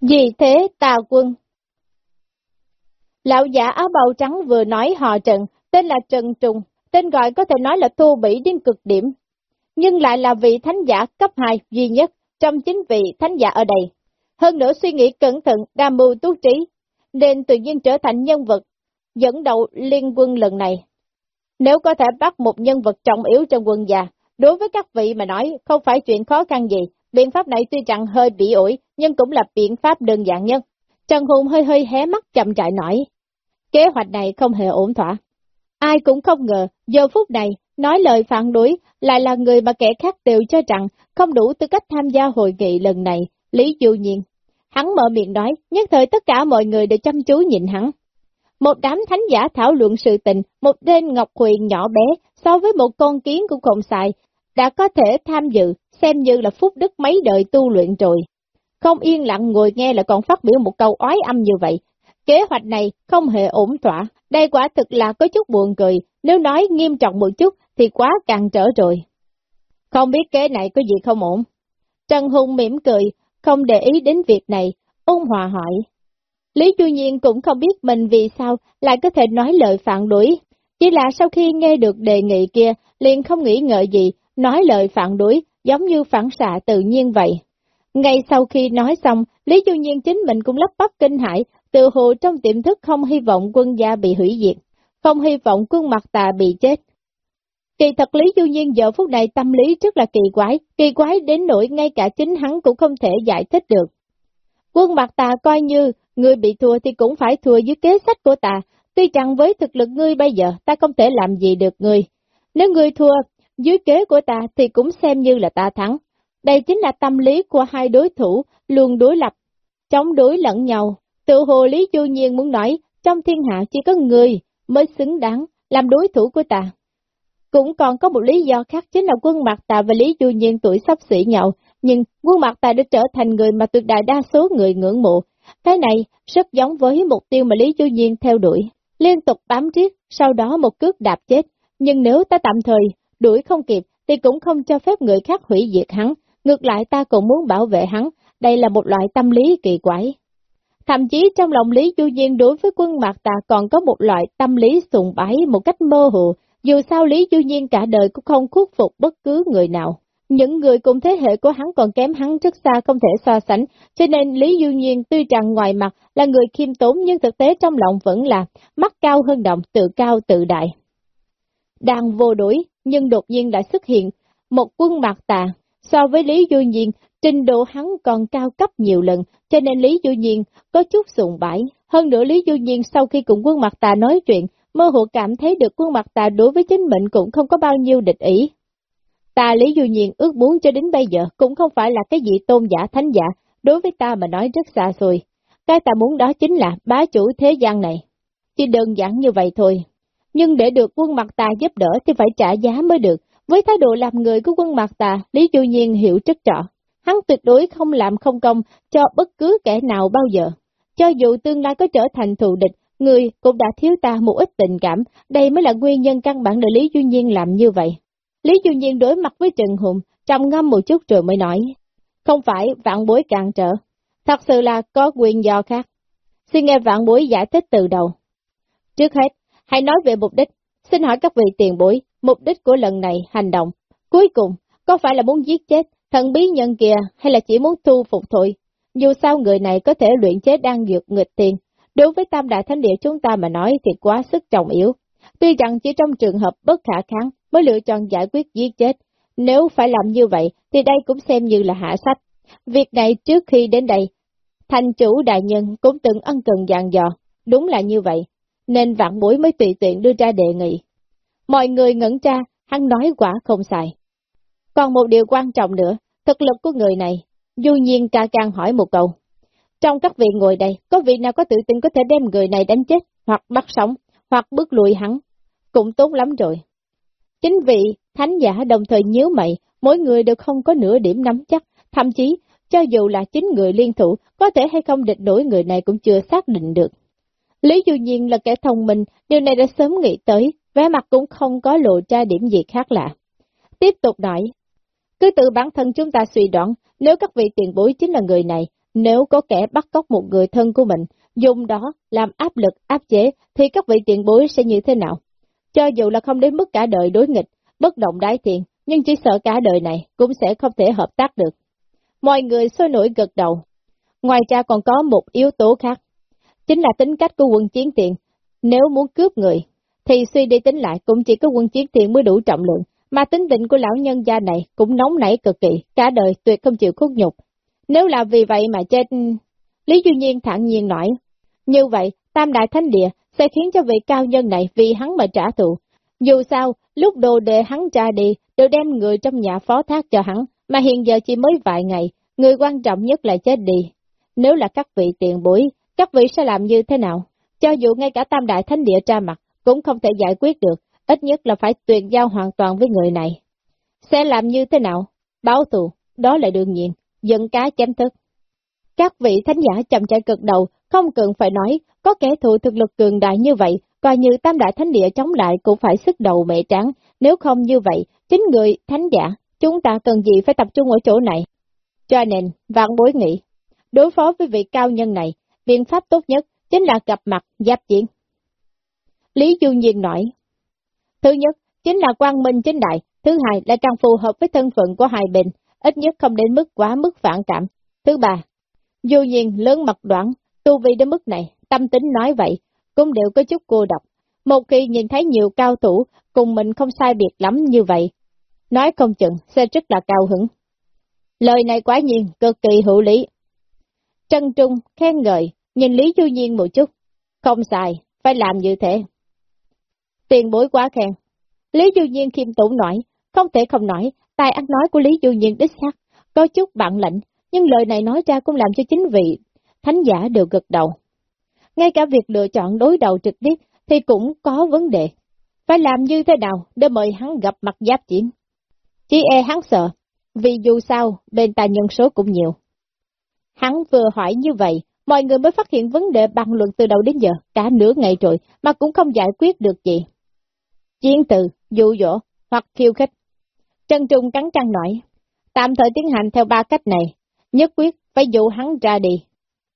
Gì thế tà quân? Lão giả áo bào trắng vừa nói họ Trần, tên là Trần Trùng, tên gọi có thể nói là thô bỉ đến cực điểm, nhưng lại là vị thánh giả cấp 2 duy nhất trong chính vị thánh giả ở đây. Hơn nữa suy nghĩ cẩn thận, đam mưu tú trí, nên tự nhiên trở thành nhân vật dẫn đầu liên quân lần này. Nếu có thể bắt một nhân vật trọng yếu trong quân già, đối với các vị mà nói không phải chuyện khó khăn gì, biện pháp này tuy chẳng hơi bị ổi, nhưng cũng là biện pháp đơn giản nhất. Trần Hùng hơi hơi hé mắt chậm trại nói, kế hoạch này không hề ổn thỏa. Ai cũng không ngờ, giờ phút này, nói lời phản đối, lại là người mà kẻ khác đều cho rằng không đủ tư cách tham gia hội nghị lần này, Lý Du Nhiên. Hắn mở miệng nói, nhất thời tất cả mọi người đều chăm chú nhìn hắn. Một đám thánh giả thảo luận sự tình, một tên Ngọc Huyền nhỏ bé, so với một con kiến cũng không xài, đã có thể tham dự, xem như là phúc đức mấy đời tu luyện rồi. Không yên lặng ngồi nghe là còn phát biểu một câu oái âm như vậy. Kế hoạch này không hề ổn thỏa, đây quả thực là có chút buồn cười, nếu nói nghiêm trọng một chút thì quá càng trở rồi. Không biết kế này có gì không ổn. Trần Hùng mỉm cười, không để ý đến việc này, ôn hòa hỏi. Lý Chu Nhiên cũng không biết mình vì sao lại có thể nói lời phản đối, chỉ là sau khi nghe được đề nghị kia, liền không nghĩ ngợi gì, nói lời phản đối, giống như phản xạ tự nhiên vậy. Ngay sau khi nói xong, Lý Du Nhiên chính mình cũng lắp bắp kinh hãi, tự hồ trong tiềm thức không hy vọng quân gia bị hủy diệt, không hy vọng quân mặt tà bị chết. Kỳ thật Lý Du Nhiên giờ phút này tâm lý rất là kỳ quái, kỳ quái đến nỗi ngay cả chính hắn cũng không thể giải thích được. Quân mặt tà coi như người bị thua thì cũng phải thua dưới kế sách của ta, tuy rằng với thực lực ngươi bây giờ ta không thể làm gì được ngươi. Nếu ngươi thua dưới kế của ta thì cũng xem như là ta thắng. Đây chính là tâm lý của hai đối thủ luôn đối lập, chống đối lẫn nhau. Tự hồ Lý Du Nhiên muốn nói, trong thiên hạ chỉ có người mới xứng đáng làm đối thủ của ta. Cũng còn có một lý do khác chính là quân mặt Tà và Lý Du Nhiên tuổi sắp xỉ nhau, nhưng quân mặt Tà đã trở thành người mà tuyệt đại đa số người ngưỡng mộ. Cái này rất giống với mục tiêu mà Lý Du Nhiên theo đuổi, liên tục bám riết, sau đó một cước đạp chết. Nhưng nếu ta tạm thời đuổi không kịp thì cũng không cho phép người khác hủy diệt hắn, ngược lại ta cũng muốn bảo vệ hắn, đây là một loại tâm lý kỳ quái. Thậm chí trong lòng Lý Du Nhiên đối với quân Mạc Tà còn có một loại tâm lý sùng bái một cách mơ hồ, dù sao Lý Du Nhiên cả đời cũng không khuất phục bất cứ người nào. Những người cùng thế hệ của hắn còn kém hắn rất xa không thể so sánh, cho nên Lý Du Nhiên tuy rằng ngoài mặt là người khiêm tốn nhưng thực tế trong lòng vẫn là mắt cao hơn động, tự cao tự đại. Đang vô đối, nhưng đột nhiên đã xuất hiện một quân mạc tà, so với Lý Du Nhiên, trình độ hắn còn cao cấp nhiều lần, cho nên Lý Du Nhiên có chút sùng bãi. Hơn nữa Lý Du Nhiên sau khi cùng quân mạc tà nói chuyện, mơ hồ cảm thấy được quân mạc tà đối với chính mình cũng không có bao nhiêu địch ý. Ta Lý Du Nhiên ước muốn cho đến bây giờ cũng không phải là cái gì tôn giả thánh giả, đối với ta mà nói rất xa xôi. Cái ta muốn đó chính là bá chủ thế gian này. Chỉ đơn giản như vậy thôi. Nhưng để được quân mặt tà giúp đỡ thì phải trả giá mới được. Với thái độ làm người của quân mặt tà, Lý Du Nhiên hiểu rất rõ. Hắn tuyệt đối không làm không công cho bất cứ kẻ nào bao giờ. Cho dù tương lai có trở thành thù địch, người cũng đã thiếu ta một ít tình cảm, đây mới là nguyên nhân căn bản để Lý Du Nhiên làm như vậy. Lý Du Nhiên đối mặt với Trần Hùng, trầm ngâm một chút rồi mới nói, không phải vạn bối cạn trở, thật sự là có quyền do khác. Xin nghe vạn bối giải thích từ đầu. Trước hết, hãy nói về mục đích, xin hỏi các vị tiền bối, mục đích của lần này hành động, cuối cùng, có phải là muốn giết chết thần bí nhân kia hay là chỉ muốn thu phục thôi? Dù sao người này có thể luyện chế đang dược nghịch tiền, đối với tam đại thánh địa chúng ta mà nói thì quá sức trọng yếu. Tuy rằng chỉ trong trường hợp bất khả kháng mới lựa chọn giải quyết giết chết, nếu phải làm như vậy thì đây cũng xem như là hạ sách. Việc này trước khi đến đây, thành chủ đại nhân cũng từng ân cần dàn dò, đúng là như vậy, nên vạn bối mới tùy tiện đưa ra đề nghị. Mọi người ngẩn ra, hắn nói quả không xài. Còn một điều quan trọng nữa, thực lực của người này, du nhiên ca càng hỏi một câu. Trong các vị ngồi đây, có vị nào có tự tin có thể đem người này đánh chết, hoặc bắt sống, hoặc bước lùi hắn, cũng tốt lắm rồi. Chính vị, thánh giả đồng thời nhớ mày, mỗi người đều không có nửa điểm nắm chắc, thậm chí, cho dù là chính người liên thủ, có thể hay không địch nổi người này cũng chưa xác định được. Lý Du Nhiên là kẻ thông minh, điều này đã sớm nghĩ tới, vẻ mặt cũng không có lộ ra điểm gì khác lạ. Tiếp tục nói, cứ tự bản thân chúng ta suy đoán, nếu các vị tiền bối chính là người này, nếu có kẻ bắt cóc một người thân của mình, dùng đó làm áp lực áp chế, thì các vị tiền bối sẽ như thế nào? Cho dù là không đến mức cả đời đối nghịch, bất động đái thiện, nhưng chỉ sợ cả đời này cũng sẽ không thể hợp tác được. Mọi người sôi nổi gật đầu. Ngoài ra còn có một yếu tố khác, chính là tính cách của quân chiến tiền. Nếu muốn cướp người, thì suy đi tính lại cũng chỉ có quân chiến tiền mới đủ trọng lượng, mà tính định của lão nhân gia này cũng nóng nảy cực kỳ, cả đời tuyệt không chịu khuất nhục. Nếu là vì vậy mà chết, Lý Duy Nhiên thẳng nhiên nói, như vậy, Tam Đại Thánh Địa sẽ khiến cho vị cao nhân này vì hắn mà trả thù. Dù sao, lúc đồ đệ hắn ra đi, đều đem người trong nhà phó thác cho hắn, mà hiện giờ chỉ mới vài ngày, người quan trọng nhất là chết đi. Nếu là các vị tiền bối, các vị sẽ làm như thế nào? Cho dù ngay cả Tam Đại Thánh Địa tra mặt, cũng không thể giải quyết được, ít nhất là phải tuyệt giao hoàn toàn với người này. Sẽ làm như thế nào? Báo thù, đó là đương nhiên, dẫn cá chém thức. Các vị thánh giả chậm chạy cực đầu, không cần phải nói, có kẻ thù thực lực cường đại như vậy, coi như tam đại thánh địa chống lại cũng phải sức đầu mẹ trắng, nếu không như vậy, chính người thánh giả, chúng ta cần gì phải tập trung ở chỗ này. Cho nên, vạn bối nghĩ, đối phó với vị cao nhân này, biện pháp tốt nhất chính là gặp mặt giáp chiến. Lý Du Nhiên nói, thứ nhất, chính là quang minh chính đại, thứ hai là càng phù hợp với thân phận của hai bên, ít nhất không đến mức quá mức phản cảm. Thứ ba, Du Nhiên lớn mặt đoạn, tu vi đến mức này, tâm tính nói vậy, cũng đều có chút cô độc. Một khi nhìn thấy nhiều cao thủ cùng mình không sai biệt lắm như vậy, nói không chừng sẽ rất là cao hứng. Lời này quá nhiên, cực kỳ hữu lý. Trân Trung khen ngợi, nhìn Lý Du Nhiên một chút. Không xài, phải làm như thế. Tiền bối quá khen. Lý Du Nhiên khiêm tốn nói, không thể không nói, tài ăn nói của Lý Du Nhiên đích xác, có chút bạn lệnh, nhưng lời này nói ra cũng làm cho chính vị, thánh giả đều gật đầu. Ngay cả việc lựa chọn đối đầu trực tiếp thì cũng có vấn đề. Phải làm như thế nào để mời hắn gặp mặt giáp chiến? Chỉ e hắn sợ, vì dù sao bên ta nhân số cũng nhiều. Hắn vừa hỏi như vậy, mọi người mới phát hiện vấn đề bàn luận từ đầu đến giờ, cả nửa ngày rồi mà cũng không giải quyết được gì. Chiến từ, dụ dỗ, hoặc khiêu khích. Trân Trung cắn răng nói, tạm thời tiến hành theo ba cách này, nhất quyết phải dụ hắn ra đi.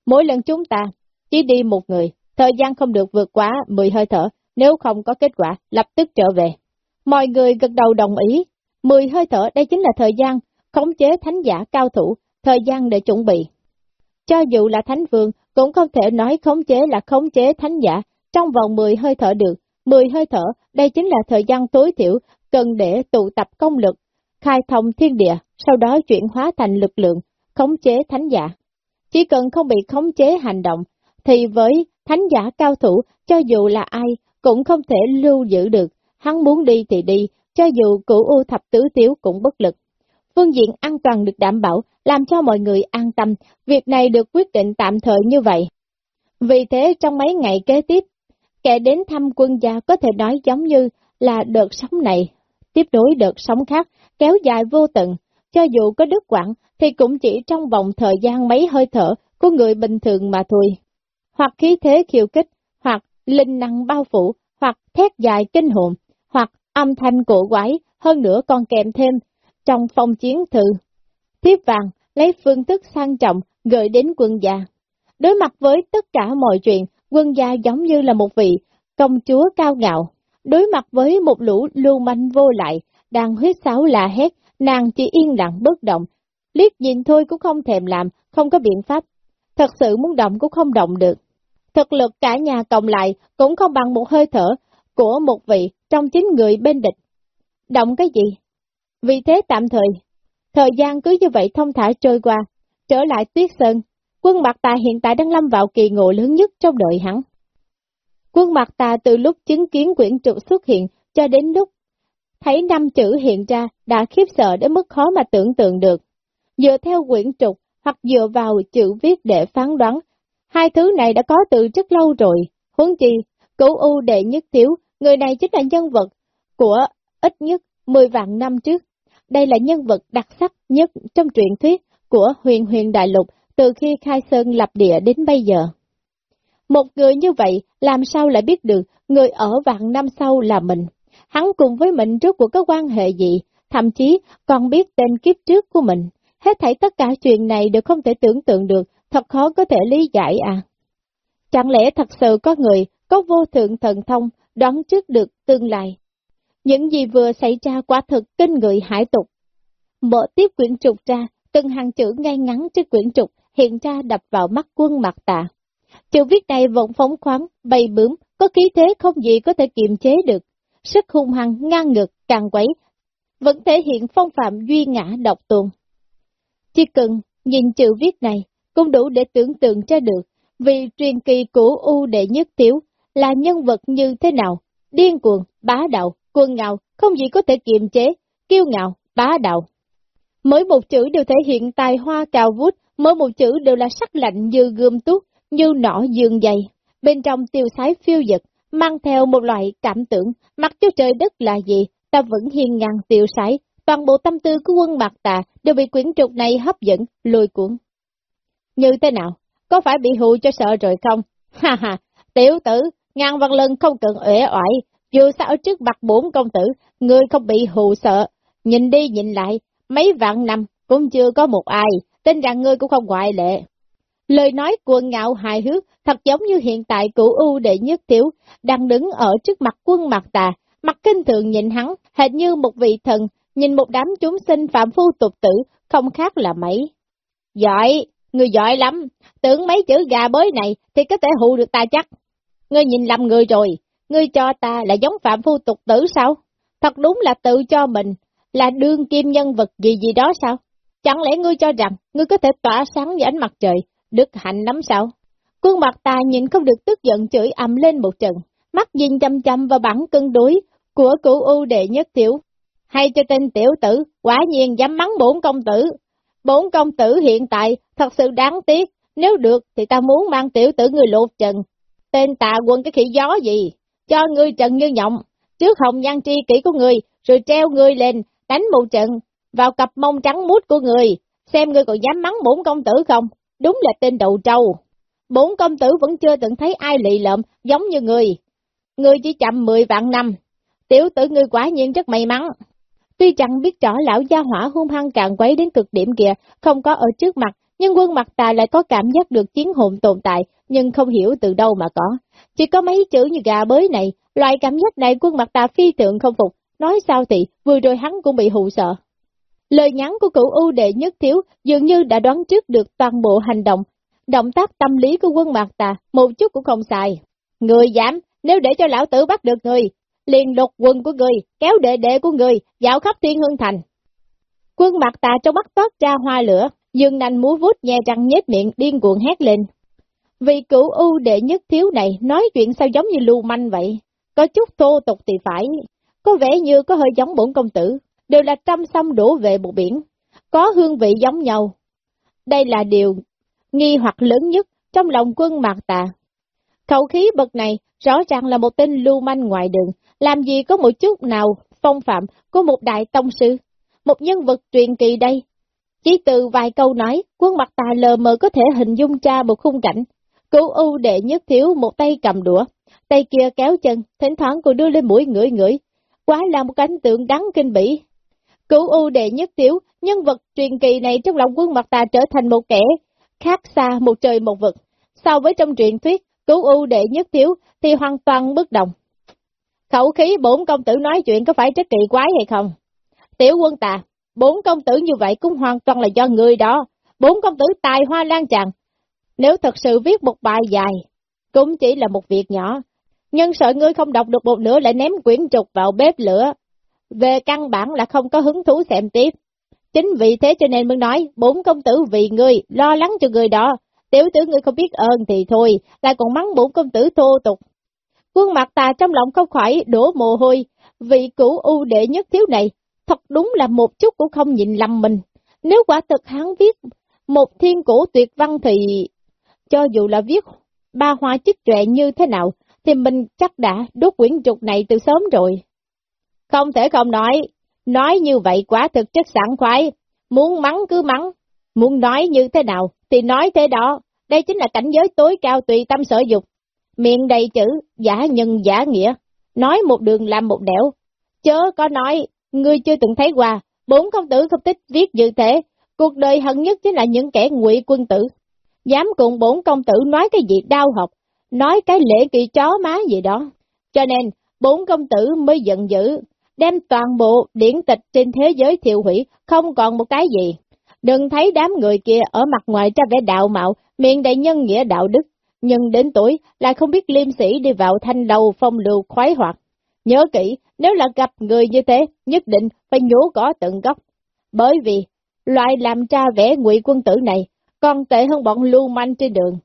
Mỗi lần chúng ta chỉ đi một người, thời gian không được vượt quá 10 hơi thở, nếu không có kết quả, lập tức trở về. Mọi người gật đầu đồng ý, 10 hơi thở đây chính là thời gian khống chế thánh giả cao thủ, thời gian để chuẩn bị. Cho dù là thánh vương, cũng không thể nói khống chế là khống chế thánh giả trong vòng 10 hơi thở được. 10 hơi thở, đây chính là thời gian tối thiểu cần để tụ tập công lực, khai thông thiên địa, sau đó chuyển hóa thành lực lượng, khống chế thánh giả. Chỉ cần không bị khống chế hành động, thì với thánh giả cao thủ, cho dù là ai, cũng không thể lưu giữ được, hắn muốn đi thì đi, cho dù cửu u thập tứ tiếu cũng bất lực. Phương diện an toàn được đảm bảo, làm cho mọi người an tâm, việc này được quyết định tạm thời như vậy. Vì thế trong mấy ngày kế tiếp, kẻ đến thăm quân gia có thể nói giống như là đợt sóng này, tiếp nối đợt sóng khác, kéo dài vô tận, cho dù có đứt quãng thì cũng chỉ trong vòng thời gian mấy hơi thở của người bình thường mà thôi. Hoặc khí thế khiêu kích, hoặc linh năng bao phủ, hoặc thét dài kinh hồn, hoặc âm thanh cổ quái, hơn nữa còn kèm thêm trong phong chiến thư. Thiếp vàng lấy phương thức sang trọng gửi đến quân gia. Đối mặt với tất cả mọi chuyện, quân gia giống như là một vị công chúa cao ngạo. Đối mặt với một lũ lưu manh vô lại, đang huyết sáo la hét, nàng chỉ yên lặng bất động. Liếc nhìn thôi cũng không thèm làm, không có biện pháp. Thật sự muốn động cũng không động được. Thực lực cả nhà cộng lại cũng không bằng một hơi thở của một vị trong chính người bên địch. Động cái gì? Vì thế tạm thời, thời gian cứ như vậy thông thả trôi qua, trở lại tuyết sơn, quân mặt tà hiện tại đang lâm vào kỳ ngộ lớn nhất trong đời hắn. Quân mặt tà từ lúc chứng kiến quyển trục xuất hiện cho đến lúc thấy năm chữ hiện ra đã khiếp sợ đến mức khó mà tưởng tượng được. Dựa theo quyển trục hoặc dựa vào chữ viết để phán đoán, hai thứ này đã có từ rất lâu rồi. Huống chi, cửu U đệ nhất thiếu, người này chính là nhân vật của ít nhất 10 vạn năm trước. Đây là nhân vật đặc sắc nhất trong truyện thuyết của huyền huyền đại lục từ khi khai sơn lập địa đến bây giờ. Một người như vậy làm sao lại biết được người ở vạn năm sau là mình? Hắn cùng với mình trước cuộc có quan hệ gì, thậm chí còn biết tên kiếp trước của mình. Hết thảy tất cả chuyện này đều không thể tưởng tượng được, thật khó có thể lý giải à. Chẳng lẽ thật sự có người có vô thượng thần thông đoán trước được tương lai? Những gì vừa xảy ra quả thực kinh người hải tục. Mở tiếp quyển trục ra, từng hàng chữ ngay ngắn trên quyển trục hiện ra đập vào mắt quân mặt tạ. Chữ viết này vọng phóng khoáng, bay bướm, có khí thế không gì có thể kiềm chế được. Sức hung hăng, ngang ngược, càng quấy, vẫn thể hiện phong phạm duy ngã độc tuồng. Chỉ cần nhìn chữ viết này, cũng đủ để tưởng tượng ra được, vì truyền kỳ của U Đệ Nhất Tiếu là nhân vật như thế nào, điên cuồng, bá đạo, quân ngạo, không gì có thể kiềm chế, kiêu ngạo, bá đạo. Mỗi một chữ đều thể hiện tài hoa cao vút, mỗi một chữ đều là sắc lạnh như gươm túc như nỏ dương dày. Bên trong tiêu sái phiêu dật, mang theo một loại cảm tưởng, mặc cho trời đất là gì, ta vẫn hiên ngang tiêu sái, toàn bộ tâm tư của quân mặt tà đều bị quyển trục này hấp dẫn, lôi cuốn. Như thế nào? Có phải bị hù cho sợ rồi không? Ha ha, tiểu tử, ngàn văn lần không cần uể oải, dù sao trước mặt bốn công tử, người không bị hù sợ. Nhìn đi nhìn lại, mấy vạn năm cũng chưa có một ai, tin rằng ngươi cũng không ngoại lệ. Lời nói cuồng ngạo hài hước, thật giống như hiện tại cụ ưu đệ nhất tiểu, đang đứng ở trước mặt quân mặt tà, mặt kinh thường nhìn hắn, hệt như một vị thần, nhìn một đám chúng sinh phạm phu tục tử, không khác là mấy. Giỏi, người giỏi lắm, tưởng mấy chữ gà bới này thì có thể hù được ta chắc. Ngươi nhìn lầm người rồi, ngươi cho ta là giống phạm phu tục tử sao? Thật đúng là tự cho mình, là đương kim nhân vật gì gì đó sao? Chẳng lẽ ngươi cho rằng ngươi có thể tỏa sáng như ánh mặt trời, đức hạnh lắm sao? Quân mặt ta nhìn không được tức giận chửi ầm lên một trận, mắt nhìn chăm chăm vào bản cân đối của cụ ưu đệ nhất tiểu. Hay cho tên tiểu tử, quả nhiên dám mắng bốn công tử. Bốn công tử hiện tại thật sự đáng tiếc, nếu được thì ta muốn mang tiểu tử người lột trần. Tên tà quân cái khỉ gió gì? Cho ngươi trần như nhộng, trước hồng nhan tri kỹ của người, rồi treo ngươi lên, đánh một trận, vào cặp mông trắng mút của người, xem ngươi còn dám mắng bốn công tử không? Đúng là tên đầu trâu. Bốn công tử vẫn chưa từng thấy ai lị lợm giống như người. Người chỉ chậm mười vạn năm. Tiểu tử ngươi quả nhiên rất may mắn. Tuy chẳng biết rõ lão gia hỏa hung hăng càng quấy đến cực điểm kìa, không có ở trước mặt, nhưng quân mặt tà lại có cảm giác được chiến hồn tồn tại, nhưng không hiểu từ đâu mà có. Chỉ có mấy chữ như gà bới này, loại cảm giác này quân mặt tà phi tượng không phục, nói sao thì, vừa rồi hắn cũng bị hụ sợ. Lời nhắn của cựu ưu đệ nhất thiếu dường như đã đoán trước được toàn bộ hành động, động tác tâm lý của quân mặt tà, một chút cũng không xài. Người dám, nếu để cho lão tử bắt được người, liền đột quần của người, kéo đệ đệ của người, dạo khắp thiên hương thành. Quân mặt tà trong mắt toát ra hoa lửa, dương nành múa vút nhe răng nhếch miệng điên cuồng hét lên. Vì cửu ưu đệ nhất thiếu này nói chuyện sao giống như lưu manh vậy, có chút thô tục thì phải, có vẻ như có hơi giống bổn công tử, đều là trăm sông đổ về một biển, có hương vị giống nhau. Đây là điều nghi hoặc lớn nhất trong lòng quân mạc tà. Khẩu khí bậc này rõ ràng là một tên lưu manh ngoài đường, làm gì có một chút nào phong phạm của một đại tông sư, một nhân vật truyền kỳ đây. Chỉ từ vài câu nói, quân mặt ta lờ mờ có thể hình dung ra một khung cảnh. Cứu ưu đệ nhất thiếu một tay cầm đũa, tay kia kéo chân, thỉnh thoảng còn đưa lên mũi ngửi ngửi. Quá là một cảnh tượng đáng kinh bỉ. Cứu ưu đệ nhất thiếu, nhân vật truyền kỳ này trong lòng quân mặt tà trở thành một kẻ khác xa một trời một vực. So với trong truyền thuyết, cứu ưu đệ nhất thiếu thì hoàn toàn bất đồng. Khẩu khí bốn công tử nói chuyện có phải rất kỳ quái hay không? Tiểu quân tà, bốn công tử như vậy cũng hoàn toàn là do người đó. Bốn công tử tài hoa lan tràn. Nếu thật sự viết một bài dài, cũng chỉ là một việc nhỏ. Nhưng sợ ngươi không đọc được một nửa lại ném quyển trục vào bếp lửa. Về căn bản là không có hứng thú xem tiếp. Chính vì thế cho nên mới nói, bốn công tử vì ngươi, lo lắng cho người đó. Tiểu tử ngươi không biết ơn thì thôi, lại còn mắng bốn công tử thô tục. Quân mặt tà trong lòng không khỏi đổ mồ hôi, vị cũ ưu đệ nhất thiếu này, thật đúng là một chút cũng không nhìn lầm mình. Nếu quả thực hắn viết một thiên cổ tuyệt văn thì, cho dù là viết ba hoa chức trệ như thế nào, thì mình chắc đã đốt quyển trục này từ sớm rồi. Không thể không nói, nói như vậy quá thực chất sẵn khoái, muốn mắng cứ mắng, muốn nói như thế nào thì nói thế đó, đây chính là cảnh giới tối cao tùy tâm sở dục. Miệng đầy chữ, giả nhân giả nghĩa, nói một đường làm một đẻo, chớ có nói, ngươi chưa từng thấy qua, bốn công tử không thích viết như thế, cuộc đời hận nhất chính là những kẻ ngụy quân tử. dám cùng bốn công tử nói cái gì đau học, nói cái lễ kỳ chó má gì đó. Cho nên, bốn công tử mới giận dữ, đem toàn bộ điển tịch trên thế giới thiêu hủy, không còn một cái gì. Đừng thấy đám người kia ở mặt ngoài ra vẻ đạo mạo, miệng đầy nhân nghĩa đạo đức, nhưng đến tuổi lại không biết liêm sĩ đi vào thanh đầu phong lưu khoái hoạt. Nhớ kỹ, nếu là gặp người như thế, nhất định phải nhổ cỏ tận gốc. Bởi vì, loại làm tra vẽ ngụy quân tử này còn tệ hơn bọn lưu manh trên đường.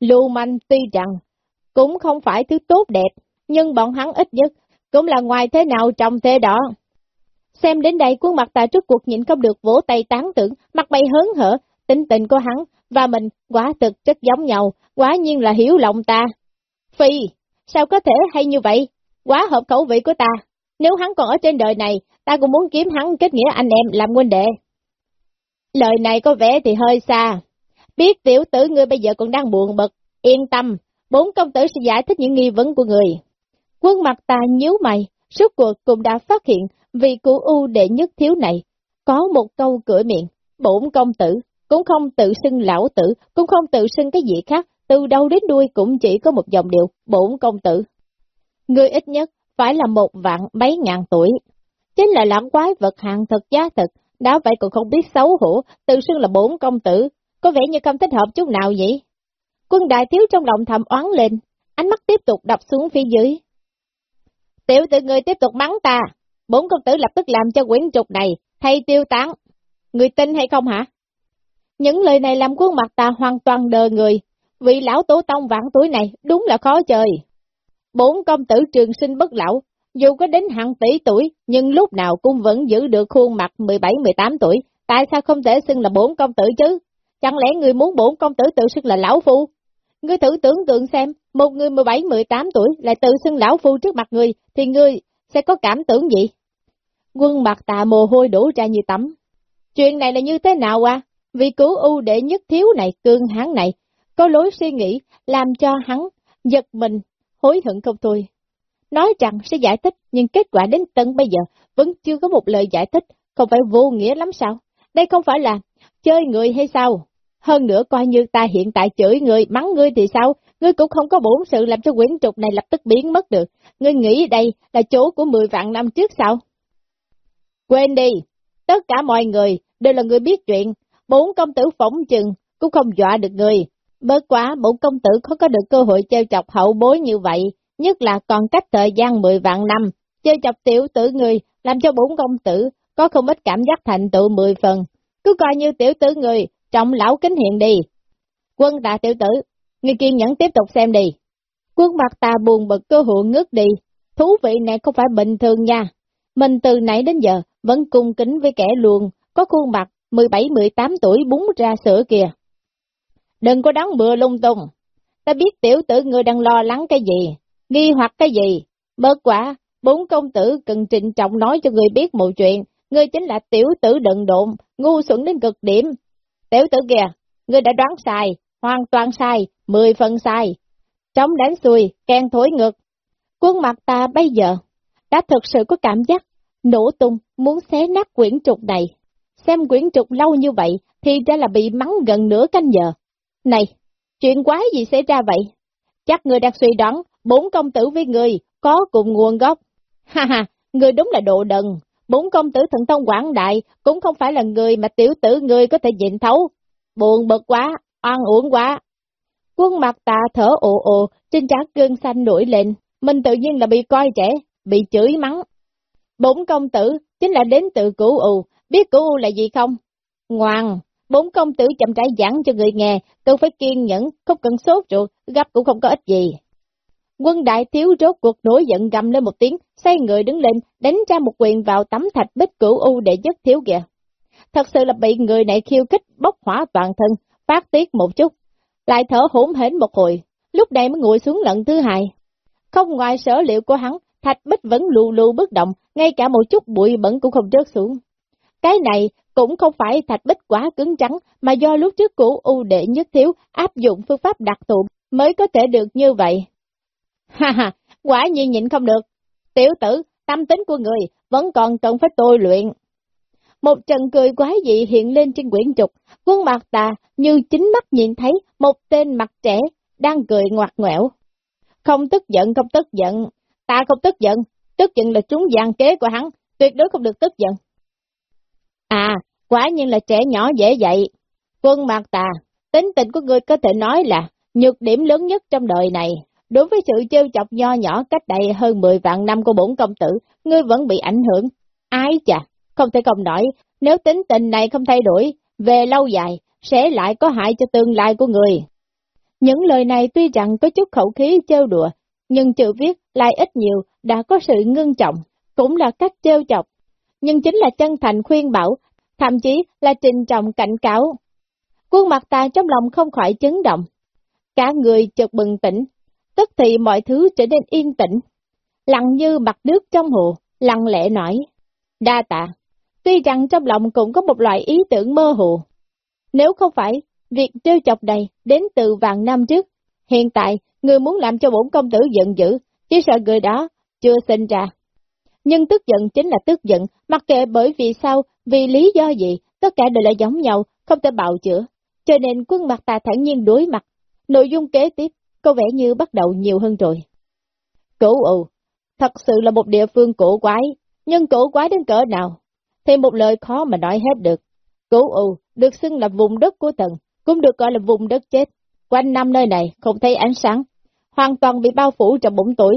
Lưu manh tuy rằng cũng không phải thứ tốt đẹp, nhưng bọn hắn ít nhất cũng là ngoài thế nào trong thế đó. Xem đến đây quân mặt ta trước cuộc nhịn không được vỗ tay tán tưởng, mặt bay hớn hở, tính tình của hắn và mình quả thực rất giống nhau, quá nhiên là hiểu lòng ta. Phi, sao có thể hay như vậy? Quá hợp khẩu vị của ta. Nếu hắn còn ở trên đời này, ta cũng muốn kiếm hắn kết nghĩa anh em làm huynh đệ. Lời này có vẻ thì hơi xa. Biết tiểu tử ngươi bây giờ còn đang buồn bực, yên tâm, bốn công tử sẽ giải thích những nghi vấn của người. Quân mặt ta nhíu mày, suốt cuộc cũng đã phát hiện vì cụ u đệ nhất thiếu này, có một câu cửa miệng, bổn công tử, cũng không tự xưng lão tử, cũng không tự xưng cái gì khác, từ đầu đến đuôi cũng chỉ có một dòng điệu, bổn công tử. Người ít nhất phải là một vạn mấy ngàn tuổi, chính là lãng quái vật hạng thật giá thật, đã vậy còn không biết xấu hổ, tự xưng là bốn công tử, có vẻ như không thích hợp chút nào vậy. Quân đại thiếu trong lòng thầm oán lên, ánh mắt tiếp tục đập xuống phía dưới. Tiểu tử người tiếp tục mắng ta, bốn công tử lập tức làm cho quyển trục này thay tiêu tán. Người tin hay không hả? Những lời này làm khuôn mặt ta hoàn toàn đờ người, vị lão tổ tông vạn tuổi này đúng là khó chơi. Bốn công tử trường sinh bất lão, dù có đến hàng tỷ tuổi, nhưng lúc nào cũng vẫn giữ được khuôn mặt 17-18 tuổi, tại sao không thể xưng là bốn công tử chứ? Chẳng lẽ người muốn bốn công tử tự xưng là lão phu? Ngươi thử tưởng tượng xem, một người 17-18 tuổi lại tự xưng lão phu trước mặt người, thì ngươi sẽ có cảm tưởng gì? Quân mặt tạ mồ hôi đổ ra như tắm. Chuyện này là như thế nào à? Vì cứu ưu đệ nhất thiếu này, cương hán này, có lối suy nghĩ, làm cho hắn giật mình, hối hận không thôi. Nói rằng sẽ giải thích, nhưng kết quả đến tận bây giờ vẫn chưa có một lời giải thích, không phải vô nghĩa lắm sao? Đây không phải là chơi người hay sao? Hơn nữa coi như ta hiện tại chửi người, mắng ngươi thì sao? Ngươi cũng không có bổn sự làm cho quyển trục này lập tức biến mất được. Ngươi nghĩ đây là chỗ của 10 vạn năm trước sao? Quên đi, tất cả mọi người đều là người biết chuyện, bốn công tử phỏng chừng cũng không dọa được người. Bớt quá, bổn công tử khó có được cơ hội treo chọc hậu bối như vậy, nhất là còn cách thời gian 10 vạn năm, chơi chọc tiểu tử người, làm cho bốn công tử có không ít cảm giác thành tựu 10 phần. Cứ coi như tiểu tử người, trọng lão kính hiện đi. Quân tạ tiểu tử, người kiên nhẫn tiếp tục xem đi. Quân mặt ta buồn bực cơ hội ngước đi, thú vị này không phải bình thường nha. Mình từ nãy đến giờ vẫn cung kính với kẻ luồng, có khuôn mặt 17-18 tuổi búng ra sữa kìa. Đừng có đắng bừa lung tung. Ta biết tiểu tử người đang lo lắng cái gì, nghi hoặc cái gì. Bớt quả, bốn công tử cần trịnh trọng nói cho người biết một chuyện, ngươi chính là tiểu tử đận độn, ngu xuẩn đến cực điểm. Tiểu tử kìa, ngươi đã đoán sai, hoàn toàn sai, mười phần sai. Trống đánh xuôi, khen thối ngực. Quân mặt ta bây giờ, đã thực sự có cảm giác nổ tung, muốn xé nát quyển trục này. Xem quyển trục lâu như vậy, thì ra là bị mắng gần nửa canh giờ. Này, chuyện quái gì xảy ra vậy? Chắc người đang suy đoán, bốn công tử với người có cùng nguồn gốc. Ha ha, người đúng là độ đần. Bốn công tử thần thông quảng đại cũng không phải là người mà tiểu tử người có thể nhìn thấu. Buồn bực quá, oan uổng quá. Quân mặt tà thở ồ ồ, trên trán gương xanh nổi lên. Mình tự nhiên là bị coi trẻ, bị chửi mắng. Bốn công tử chính là đến từ cửu ù, biết cửu ù là gì không? Ngoan, bốn công tử chậm rãi giảng cho người nghe, cần phải kiên nhẫn, không cần sốt ruột, gặp cũng không có ích gì. Quân đại thiếu rốt cuộc nổi giận gầm lên một tiếng, xoay người đứng lên, đánh ra một quyền vào tấm thạch bích cửu u để dứt thiếu kìa. Thật sự là bị người này khiêu khích bốc hỏa toàn thân, phát tiết một chút, lại thở hổn hển một hồi, lúc này mới ngồi xuống lần thứ hai. Không ngoài sở liệu của hắn, thạch bích vẫn lù lù bất động, ngay cả một chút bụi bẩn cũng không rớt xuống. Cái này cũng không phải thạch bích quá cứng trắng, mà do lúc trước cũ ưu đệ nhất thiếu áp dụng phương pháp đặc thù mới có thể được như vậy. Ha ha, quả nhiên nhịn không được. Tiểu tử, tâm tính của người vẫn còn cần phải tôi luyện. một trận cười quái dị hiện lên trên quyển trục, quân mặt tà như chính mắt nhìn thấy một tên mặt trẻ đang cười ngoặt ngoẻo. Không tức giận, không tức giận, ta không tức giận, tức giận là trúng gian kế của hắn, tuyệt đối không được tức giận. À, quả nhiên là trẻ nhỏ dễ dạy. Quân mạc tà, tính tình của ngươi có thể nói là nhược điểm lớn nhất trong đời này. Đối với sự trêu chọc nho nhỏ cách đây hơn 10 vạn năm của bổn công tử, ngươi vẫn bị ảnh hưởng. Ái chà, không thể không nói, nếu tính tình này không thay đổi, về lâu dài, sẽ lại có hại cho tương lai của người. Những lời này tuy rằng có chút khẩu khí trêu đùa, nhưng chữ viết lại ít nhiều đã có sự ngưng trọng, cũng là cách trêu chọc. Nhưng chính là chân thành khuyên bảo, thậm chí là trình trọng cảnh cáo. Quân mặt ta trong lòng không khỏi chấn động. Cả người chợt bừng tỉnh, tức thì mọi thứ trở nên yên tĩnh. Lặng như mặt nước trong hồ, lặng lẽ nói. Đa tạ, tuy rằng trong lòng cũng có một loại ý tưởng mơ hồ. Nếu không phải, việc trêu chọc này đến từ vàng năm trước, hiện tại người muốn làm cho bổn công tử giận dữ, chỉ sợ người đó chưa sinh ra. Nhưng tức giận chính là tức giận, mặc kệ bởi vì sao, vì lý do gì, tất cả đều là giống nhau, không thể bào chữa. Cho nên quân mặt ta thản nhiên đối mặt. Nội dung kế tiếp, có vẻ như bắt đầu nhiều hơn rồi. cổ ù, thật sự là một địa phương cổ quái, nhưng cổ quái đến cỡ nào? Thì một lời khó mà nói hết được. cổ ù, được xưng là vùng đất của tầng, cũng được gọi là vùng đất chết. Quanh năm nơi này không thấy ánh sáng, hoàn toàn bị bao phủ trong bóng tối.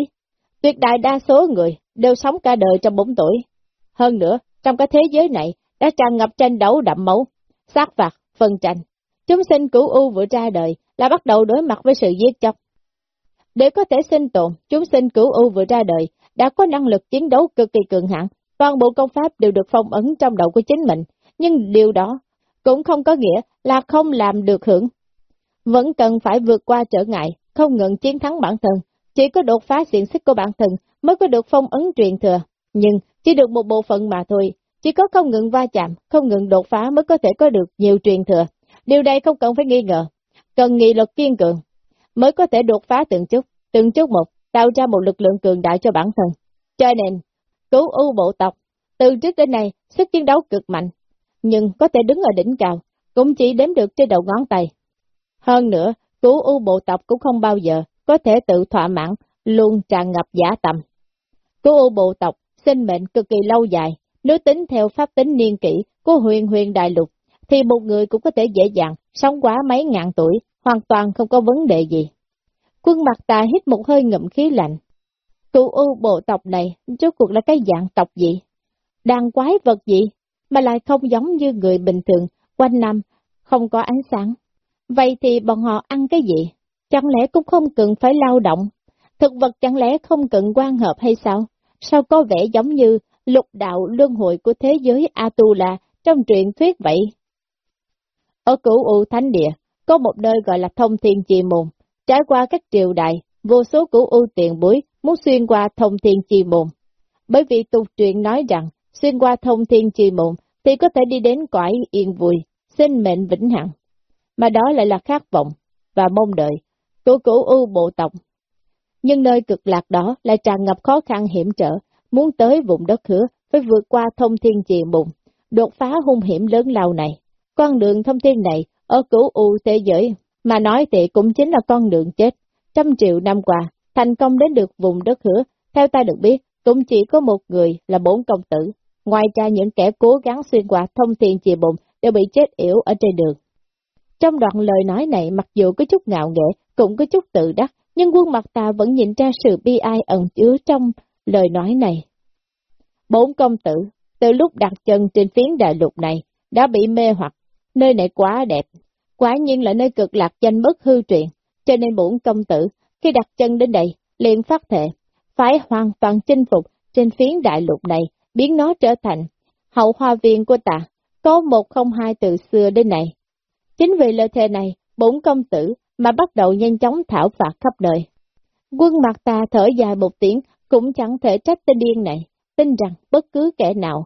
Tuyệt đại đa số người đều sống cả đời trong bốn tuổi. Hơn nữa, trong cái thế giới này đã tràn ngập tranh đấu đậm máu, sát phạt, phân tranh. Chúng sinh cửu u vừa ra đời là bắt đầu đối mặt với sự giết chóc. Để có thể sinh tồn, chúng sinh cửu u vừa ra đời đã có năng lực chiến đấu cực kỳ cường hãn, toàn bộ công pháp đều được phong ấn trong đầu của chính mình, nhưng điều đó cũng không có nghĩa là không làm được hưởng. Vẫn cần phải vượt qua trở ngại, không ngừng chiến thắng bản thân, chỉ có đột phá diện xích của bản thân mới có được phong ấn truyền thừa, nhưng chỉ được một bộ phận mà thôi, chỉ có không ngừng va chạm, không ngừng đột phá mới có thể có được nhiều truyền thừa. Điều này không cần phải nghi ngờ, cần nghị lực kiên cường, mới có thể đột phá từng chút, từng chút một, tạo ra một lực lượng cường đại cho bản thân. Cho nên, cứu ưu bộ tộc, từ trước đến nay, sức chiến đấu cực mạnh, nhưng có thể đứng ở đỉnh cao, cũng chỉ đếm được trên đầu ngón tay. Hơn nữa, cứu ưu bộ tộc cũng không bao giờ có thể tự thỏa mãn, luôn tràn ngập giả tầm. Của ô bộ tộc, sinh mệnh cực kỳ lâu dài, nếu tính theo pháp tính niên kỷ của huyền huyền đại lục, thì một người cũng có thể dễ dàng sống quá mấy ngàn tuổi, hoàn toàn không có vấn đề gì. Quân mặt ta hít một hơi ngậm khí lạnh. Cụ ưu bộ tộc này, rốt cuộc là cái dạng tộc gì? Đàn quái vật gì? Mà lại không giống như người bình thường, quanh năm, không có ánh sáng. Vậy thì bọn họ ăn cái gì? Chẳng lẽ cũng không cần phải lao động? Thực vật chẳng lẽ không cần quan hợp hay sao? Sao có vẻ giống như lục đạo luân hồi của thế giới Atula trong truyện thuyết vậy? Ở cửu u thánh địa, có một nơi gọi là thông thiên chi môn, trải qua các triều đại, vô số cửu u tiền bối muốn xuyên qua thông thiên chi môn. Bởi vì tục truyện nói rằng, xuyên qua thông thiên chi môn thì có thể đi đến cõi yên vui, sinh mệnh vĩnh hằng. Mà đó lại là khát vọng và mong đợi của cửu u bộ tộc. Nhưng nơi cực lạc đó lại tràn ngập khó khăn hiểm trở, muốn tới vùng đất hứa phải vượt qua thông thiên trì bụng, đột phá hung hiểm lớn lao này. Con đường thông thiên này ở cửu u thế giới mà nói thì cũng chính là con đường chết. Trăm triệu năm qua, thành công đến được vùng đất hứa, theo ta được biết, cũng chỉ có một người là bốn công tử. Ngoài ra những kẻ cố gắng xuyên qua thông thiên trì bụng đều bị chết yểu ở trên đường. Trong đoạn lời nói này mặc dù có chút ngạo nghệ, cũng có chút tự đắc, nhưng quân mặt ta vẫn nhìn ra sự bi ai ẩn chứa trong lời nói này. Bốn công tử, từ lúc đặt chân trên phiến đại lục này, đã bị mê hoặc, nơi này quá đẹp, Quả nhiên là nơi cực lạc danh bất hư truyền, cho nên bổn công tử, khi đặt chân đến đây, liền phát thệ, phải hoàn toàn chinh phục trên phiến đại lục này, biến nó trở thành hậu hoa viên của ta, có một không hai từ xưa đến nay. Chính vì lời thề này, bổn công tử mà bắt đầu nhanh chóng thảo phạt khắp nơi. Quân mặt ta thở dài một tiếng, cũng chẳng thể trách tên điên này, tin rằng bất cứ kẻ nào.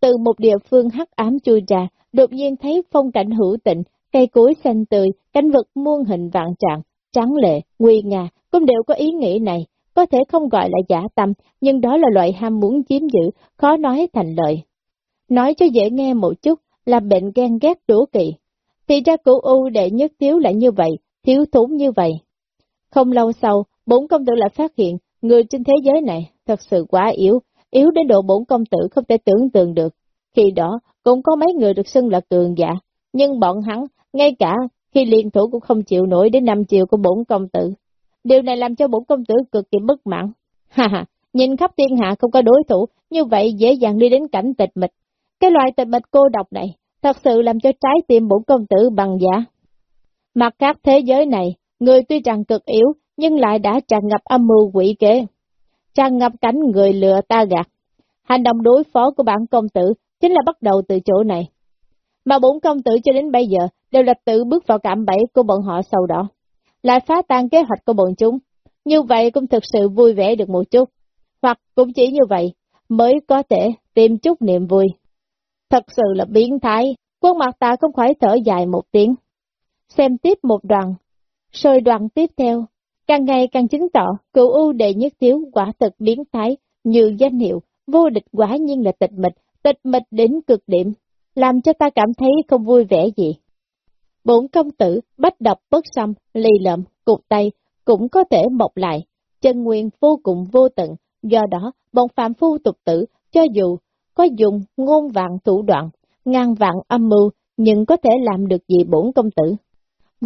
Từ một địa phương hắc ám chui ra, đột nhiên thấy phong cảnh hữu tịnh, Cây cối xanh tươi, cảnh vật muôn hình vạn trạng, trắng lệ, nguy nga, cũng đều có ý nghĩ này, có thể không gọi là giả tâm, nhưng đó là loại ham muốn chiếm giữ, khó nói thành lời. nói cho dễ nghe một chút là bệnh ghen ghét đố kỵ. Thì ra cửu U đệ nhất thiếu lại như vậy, thiếu thốn như vậy. Không lâu sau, bốn công tử lại phát hiện, người trên thế giới này thật sự quá yếu, yếu đến độ bốn công tử không thể tưởng tượng được. Khi đó, cũng có mấy người được xưng là cường giả, nhưng bọn hắn, ngay cả khi liên thủ cũng không chịu nổi đến năm chiều của bốn công tử. Điều này làm cho bốn công tử cực kỳ bất mãn. Ha ha, nhìn khắp thiên hạ không có đối thủ, như vậy dễ dàng đi đến cảnh tịch mịch. Cái loại tịch mịch cô độc này, thật sự làm cho trái tim bốn công tử bằng giả. Mặt khác thế giới này, người tuy rằng cực yếu, nhưng lại đã tràn ngập âm mưu quỷ kế. Tràn ngập cánh người lừa ta gạt. Hành động đối phó của bản công tử chính là bắt đầu từ chỗ này. Mà bốn công tử cho đến bây giờ đều là tự bước vào cạm bẫy của bọn họ sau đó. Lại phá tan kế hoạch của bọn chúng. Như vậy cũng thực sự vui vẻ được một chút. Hoặc cũng chỉ như vậy mới có thể tìm chút niềm vui. Thật sự là biến thái, quân mặt ta không khỏi thở dài một tiếng. Xem tiếp một đoạn, rồi đoạn tiếp theo, càng ngày càng chứng tỏ cựu ưu đệ nhất thiếu quả thực biến thái như danh hiệu, vô địch quả nhiên là tịch mịch, tịch mịch đến cực điểm, làm cho ta cảm thấy không vui vẻ gì. Bốn công tử, bách độc bất xâm, lì lợm, cụt tay, cũng có thể mọc lại, chân nguyên vô cùng vô tận, do đó, bọn phạm phu tục tử, cho dù có dùng ngôn vạn thủ đoạn, ngàn vạn âm mưu, nhưng có thể làm được gì bổn công tử.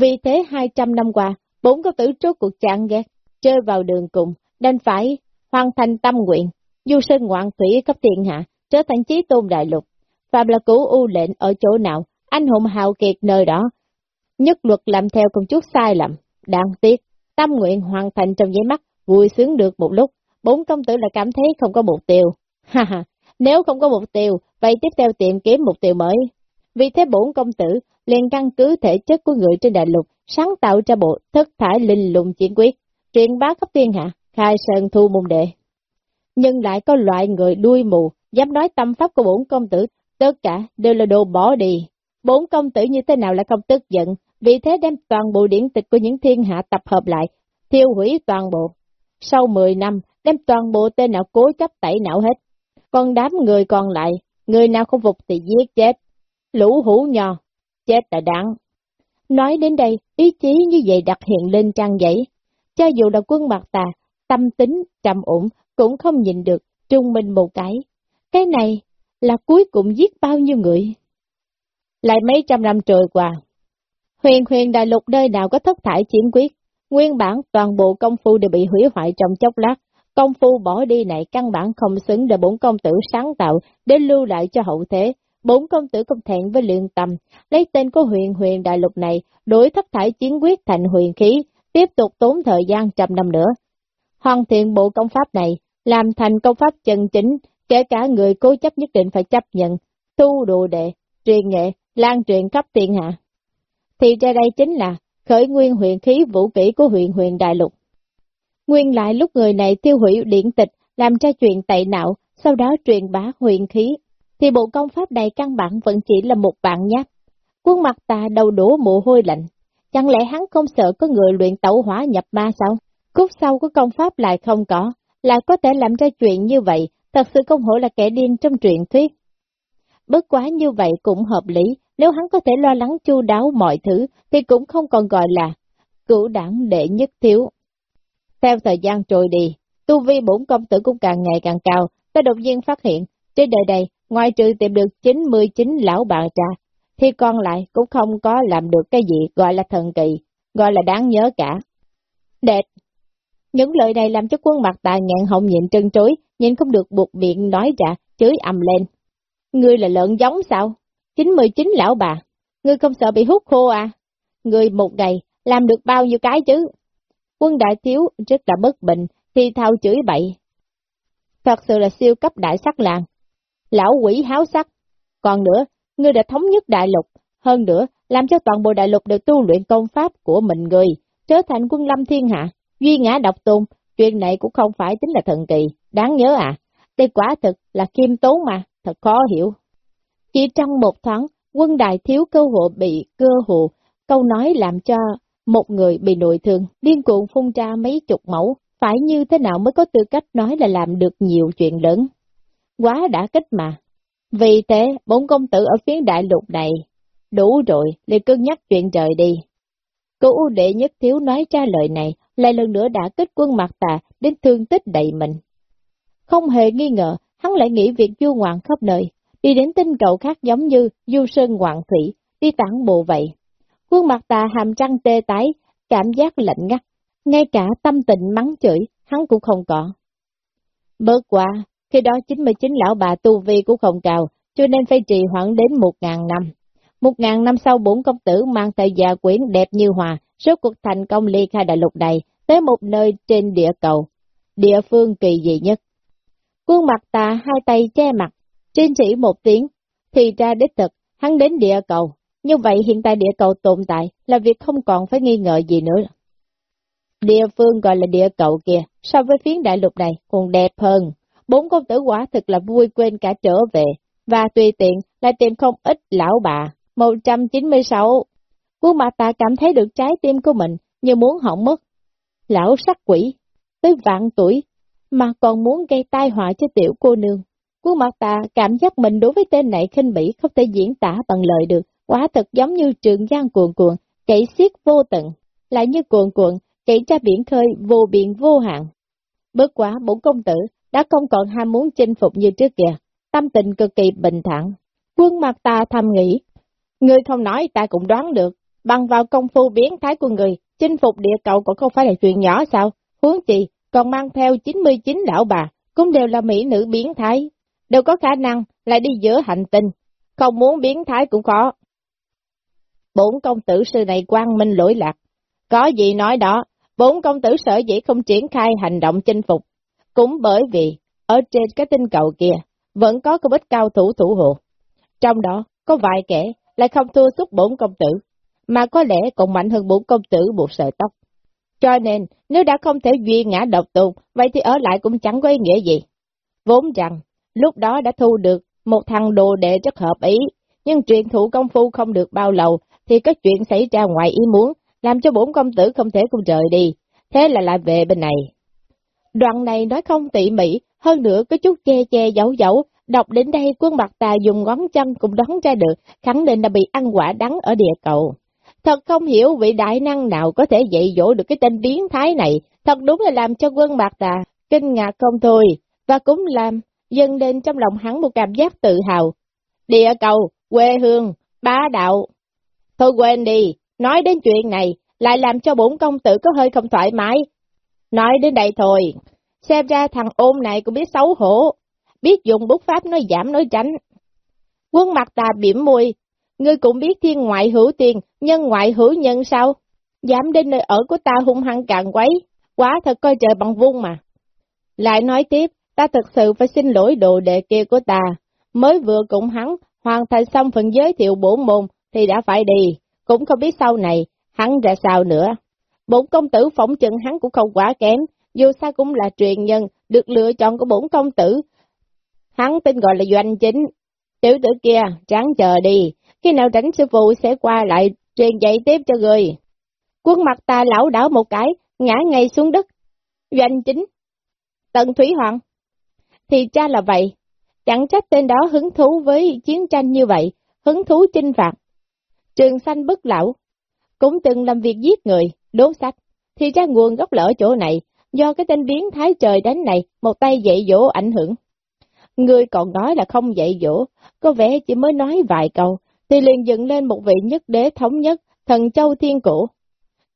Vì thế 200 năm qua, bốn công tử trốt cuộc chạng ghét, chơi vào đường cùng, đành phải hoàn thành tâm nguyện, du sơn ngoạn thủy cấp thiên hạ, trở thành chí tôn đại lục. Phạm là cũ u lệnh ở chỗ nào, anh hùng hào kiệt nơi đó. Nhất luật làm theo công chút sai lầm, đáng tiếc, tâm nguyện hoàn thành trong giấy mắt, vui sướng được một lúc, bốn công tử lại cảm thấy không có mục tiêu. Ha ha, nếu không có mục tiêu, vậy tiếp theo tìm kiếm mục tiêu mới. Vì thế bốn công tử liền căn cứ thể chất của người trên đại lục, sáng tạo ra bộ thất thải linh lùng chiến quyết, truyền bá khắp thiên hạ, khai sơn thu môn đệ. Nhưng lại có loại người đuôi mù, dám nói tâm pháp của bốn công tử, tất cả đều là đồ bỏ đi. Bốn công tử như thế nào lại không tức giận, vì thế đem toàn bộ điển tịch của những thiên hạ tập hợp lại, thiêu hủy toàn bộ. Sau 10 năm, đem toàn bộ tên nào cố chấp tẩy não hết. Còn đám người còn lại, người nào không phục thì giết chết. Lũ hủ nhò, chết là đáng. Nói đến đây, ý chí như vậy đặt hiện lên trang giấy. Cho dù là quân mặt tà, tâm tính, trầm ổn, cũng không nhìn được, trung minh một cái. Cái này là cuối cùng giết bao nhiêu người. Lại mấy trăm năm trôi qua. Huyền huyền đại lục nơi nào có thất thải chiến quyết, nguyên bản toàn bộ công phu đều bị hủy hoại trong chốc lát, Công phu bỏ đi này căn bản không xứng để bốn công tử sáng tạo để lưu lại cho hậu thế. Bốn công tử công thẹn với luyện tâm, lấy tên của huyền huyền đại lục này, đổi thất thải chiến quyết thành huyền khí, tiếp tục tốn thời gian trăm năm nữa. Hoàn thiện bộ công pháp này, làm thành công pháp chân chính, kể cả người cố chấp nhất định phải chấp nhận, tu đồ đệ, truyền nghệ, lan truyền khắp thiên hạ. Thì ra đây chính là khởi nguyên huyền khí vũ kỹ của huyền huyền đại lục. Nguyên lại lúc người này tiêu hủy điển tịch, làm ra chuyện tẩy não, sau đó truyền bá huyền khí, thì bộ công pháp này căn bản vẫn chỉ là một bạn nháp. Quân mặt ta đầu đổ mồ hôi lạnh, chẳng lẽ hắn không sợ có người luyện tẩu hỏa nhập ma sao? Cút sau của công pháp lại không có, lại có thể làm ra chuyện như vậy, thật sự không hổ là kẻ điên trong truyện thuyết. Bất quá như vậy cũng hợp lý, nếu hắn có thể lo lắng chu đáo mọi thứ, thì cũng không còn gọi là cửu đảng đệ nhất thiếu. Theo thời gian trôi đi, tu vi bổn công tử cũng càng ngày càng cao, ta đột nhiên phát hiện, trên đời này, ngoài trừ tìm được 99 lão bà trà, thì còn lại cũng không có làm được cái gì gọi là thần kỳ, gọi là đáng nhớ cả. Đệt! Những lời này làm cho quân mặt tài ngạn hồng nhịn trân trối, nhìn không được buộc miệng nói ra, chửi ầm lên. Ngươi là lợn giống sao? 99 lão bà, ngươi không sợ bị hút khô à? Ngươi một ngày làm được bao nhiêu cái chứ? Quân đại thiếu rất là bất bình, thì thao chửi bậy. Thật sự là siêu cấp đại sắc làng. Lão quỷ háo sắc. Còn nữa, ngươi đã thống nhất đại lục. Hơn nữa, làm cho toàn bộ đại lục đều tu luyện công pháp của mình người, trở thành quân lâm thiên hạ, duy ngã độc tôn. Chuyện này cũng không phải tính là thần kỳ, đáng nhớ à. Đây quả thực là kim tố mà, thật khó hiểu. Chỉ trong một tháng, quân đại thiếu cơ hội bị cơ hộ, câu nói làm cho một người bị nội thương, điên cuộn phun ra mấy chục mẫu, phải như thế nào mới có tư cách nói là làm được nhiều chuyện lớn. Quá đã kích mà. Vì thế, bốn công tử ở phía đại lục này, đủ rồi, liền cân nhắc chuyện trời đi. Cô ưu đệ nhất thiếu nói ra lời này, lại lần nữa đã kích quân mặt tà đến thương tích đầy mình. Không hề nghi ngờ, hắn lại nghĩ việc du ngoạn khắp nơi, đi đến tinh cầu khác giống như du sơn ngoạn thủy, đi tản bộ vậy. Quân mặt tà hàm trăng tê tái, cảm giác lạnh ngắt, ngay cả tâm tình mắng chửi, hắn cũng không có. Bớt qua, khi đó 99 lão bà tu vi cũng không cao, cho nên phải trì hoãn đến 1.000 năm. 1.000 năm sau bốn công tử mang theo già quyến đẹp như hòa, số cuộc thành công ly khai đại lục này, tới một nơi trên địa cầu, địa phương kỳ dị nhất. Quân mặt tà hai tay che mặt, trên chỉ một tiếng, thì ra đích thực, hắn đến địa cầu. Như vậy hiện tại địa cầu tồn tại là việc không còn phải nghi ngờ gì nữa. Địa phương gọi là địa cầu kia, so với phiến đại lục này còn đẹp hơn. Bốn công tử quả thực là vui quên cả trở về, và tùy tiện lại tìm không ít lão bà. 196 Quân mặt ta cảm thấy được trái tim của mình như muốn hỏng mất. Lão sắc quỷ, tới vạn tuổi, mà còn muốn gây tai họa cho tiểu cô nương. Quân mặt ta cảm giác mình đối với tên này khinh bỉ không thể diễn tả bằng lời được, quả thật giống như trường giang cuồn cuộn, chảy xiết vô tận, lại như cuồn cuộn, chảy ra biển khơi vô biên vô hạn. bớt quá bốn công tử đã không còn ham muốn chinh phục như trước kia, tâm tình cực kỳ bình thản. Quân mặt ta thầm nghĩ, người không nói ta cũng đoán được, bằng vào công phu biến thái của người, chinh phục địa cầu cũng không phải là chuyện nhỏ sao, huống chi, còn mang theo 99 lão bà, cũng đều là mỹ nữ biến thái, đều có khả năng lại đi giữa hành tinh, không muốn biến thái cũng khó. Bốn công tử sư này quang minh lỗi lạc, có gì nói đó, bốn công tử sở dĩ không triển khai hành động chinh phục, cũng bởi vì ở trên cái tinh cầu kia vẫn có không ít cao thủ thủ hộ. Trong đó có vài kẻ lại không thua xúc bốn công tử, mà có lẽ còn mạnh hơn bốn công tử một sợi tóc. Cho nên, nếu đã không thể duy ngã độc tôn, vậy thì ở lại cũng chẳng có ý nghĩa gì. Vốn rằng, lúc đó đã thu được một thằng đồ đệ rất hợp ý, nhưng truyền thụ công phu không được bao lâu, thì có chuyện xảy ra ngoài ý muốn, làm cho bốn công tử không thể cùng rời đi, thế là lại về bên này. Đoạn này nói không tỉ mỉ, hơn nữa có chút che che giấu giấu, đọc đến đây quân mặt tà dùng ngón chân cũng đoán ra được, khẳng định là bị ăn quả đắng ở địa cầu. Thật không hiểu vị đại năng nào có thể dạy dỗ được cái tên biến thái này, thật đúng là làm cho quân bạc tà kinh ngạc không thôi, và cũng làm dâng lên trong lòng hắn một cảm giác tự hào. Địa cầu, quê hương, bá đạo. Thôi quên đi, nói đến chuyện này, lại làm cho bổn công tử có hơi không thoải mái. Nói đến đây thôi, xem ra thằng ôm này cũng biết xấu hổ, biết dùng bút pháp nói giảm nói tránh. Quân mặt tà biểm môi, ngươi cũng biết thiên ngoại hữu tiền, nhân ngoại hữu nhân sao? Dám đến nơi ở của ta hung hăng càng quấy, quá thật coi trời bằng vung mà. Lại nói tiếp, ta thật sự phải xin lỗi đồ đệ kia của ta, mới vừa cùng hắn hoàn thành xong phần giới thiệu bổ môn thì đã phải đi, cũng không biết sau này hắn ra sao nữa. Bổn công tử phỏng chừng hắn cũng không quá kém, dù sao cũng là truyền nhân, được lựa chọn của bổn công tử. Hắn tên gọi là Doanh Chính. Tiểu tử kia, ráng chờ đi, khi nào tránh sư phụ sẽ qua lại truyền dạy tiếp cho người. Quân mặt ta lão đảo một cái, ngã ngay xuống đất. Doanh Chính. Tần Thủy Hoàng. Thì cha là vậy, chẳng trách tên đó hứng thú với chiến tranh như vậy, hứng thú chinh phạt. Trường sanh bất lão, cũng từng làm việc giết người, đốt sách, thì ra nguồn gốc lỡ chỗ này, do cái tên biến thái trời đánh này, một tay dạy dỗ ảnh hưởng. Người còn nói là không dạy dỗ, có vẻ chỉ mới nói vài câu, thì liền dựng lên một vị nhất đế thống nhất, thần châu thiên cổ.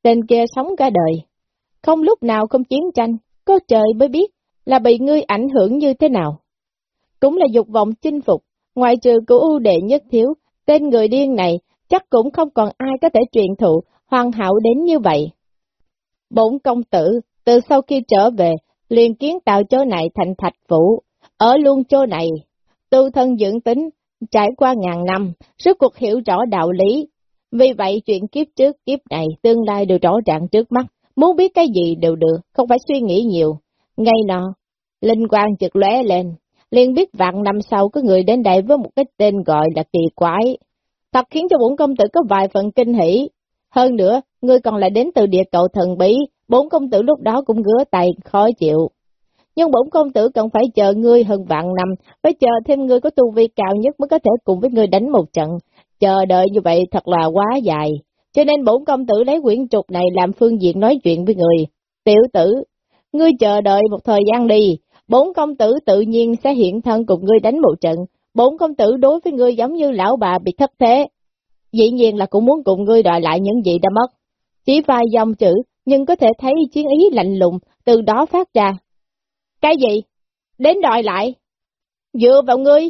Tên kia sống cả đời, không lúc nào không chiến tranh, có trời mới biết là bị ngươi ảnh hưởng như thế nào. Cũng là dục vọng chinh phục, ngoại trừ của ưu đệ nhất thiếu, tên người điên này chắc cũng không còn ai có thể truyền thụ hoàn hảo đến như vậy. Bổn công tử, từ sau khi trở về, liền kiến tạo chỗ này thành thạch phủ, ở luôn chỗ này, tu thân dưỡng tính, trải qua ngàn năm, rất cuộc hiểu rõ đạo lý. Vì vậy chuyện kiếp trước kiếp này, tương lai đều rõ ràng trước mắt, muốn biết cái gì đều được, không phải suy nghĩ nhiều. Ngay nọ, linh quang chợt lóe lên, liền biết vạn năm sau có người đến đây với một cái tên gọi là kỳ quái. Thật khiến cho bổn công tử có vài phần kinh hỉ. Hơn nữa, ngươi còn lại đến từ địa cầu thần bí, bốn công tử lúc đó cũng gứa tay, khó chịu. nhưng bốn công tử cần phải chờ ngươi hơn vạn năm, phải chờ thêm ngươi có tu vi cao nhất mới có thể cùng với ngươi đánh một trận. Chờ đợi như vậy thật là quá dài, cho nên bốn công tử lấy quyển trục này làm phương diện nói chuyện với người. Tiểu tử, ngươi chờ đợi một thời gian đi, bốn công tử tự nhiên sẽ hiện thân cùng ngươi đánh một trận, bốn công tử đối với ngươi giống như lão bà bị thất thế. Dĩ nhiên là cũng muốn cùng ngươi đòi lại những gì đã mất. Chỉ vài dòng chữ, nhưng có thể thấy chiến ý lạnh lùng từ đó phát ra. Cái gì? Đến đòi lại? Dựa vào ngươi,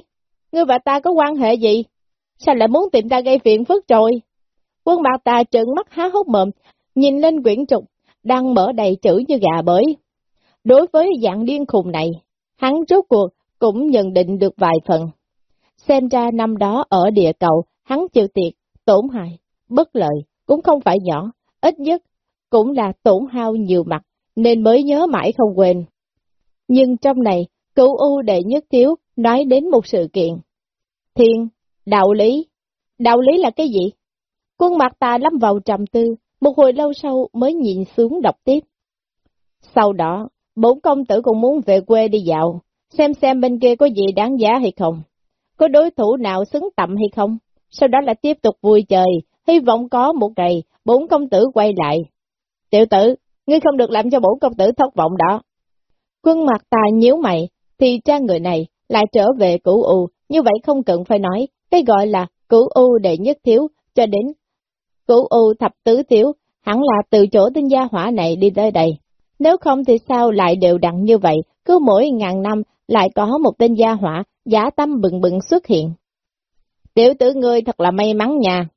ngươi và ta có quan hệ gì? Sao lại muốn tìm ta gây phiền phức rồi? Quân bạc ta trợn mắt há hốc mồm nhìn lên quyển trục, đang mở đầy chữ như gà bới. Đối với dạng điên khùng này, hắn rốt cuộc cũng nhận định được vài phần. Xem ra năm đó ở địa cầu, hắn chịu tiệt, tổn hại, bất lợi, cũng không phải nhỏ, ít nhất cũng là tổn hao nhiều mặt, nên mới nhớ mãi không quên. Nhưng trong này, cửu U đệ nhất thiếu nói đến một sự kiện. Thiên, đạo lý. Đạo lý là cái gì? Quân mặt ta lâm vào trầm tư, một hồi lâu sau mới nhìn xuống đọc tiếp. Sau đó, bốn công tử cũng muốn về quê đi dạo, xem xem bên kia có gì đáng giá hay không, có đối thủ nào xứng tầm hay không, sau đó là tiếp tục vui chơi, hy vọng có một ngày bốn công tử quay lại. Tiểu tử, ngươi không được làm cho bốn công tử thất vọng đó. Quân mặt ta nhíu mày, thì cha người này lại trở về cửu U, như vậy không cần phải nói, cái gọi là cửu U đệ nhất thiếu, cho đến cửu U thập tứ thiếu, hẳn là từ chỗ tinh gia hỏa này đi tới đây. Nếu không thì sao lại đều đặn như vậy, cứ mỗi ngàn năm lại có một tên gia hỏa, giả tâm bừng bừng xuất hiện. Tiểu tử ngươi thật là may mắn nha.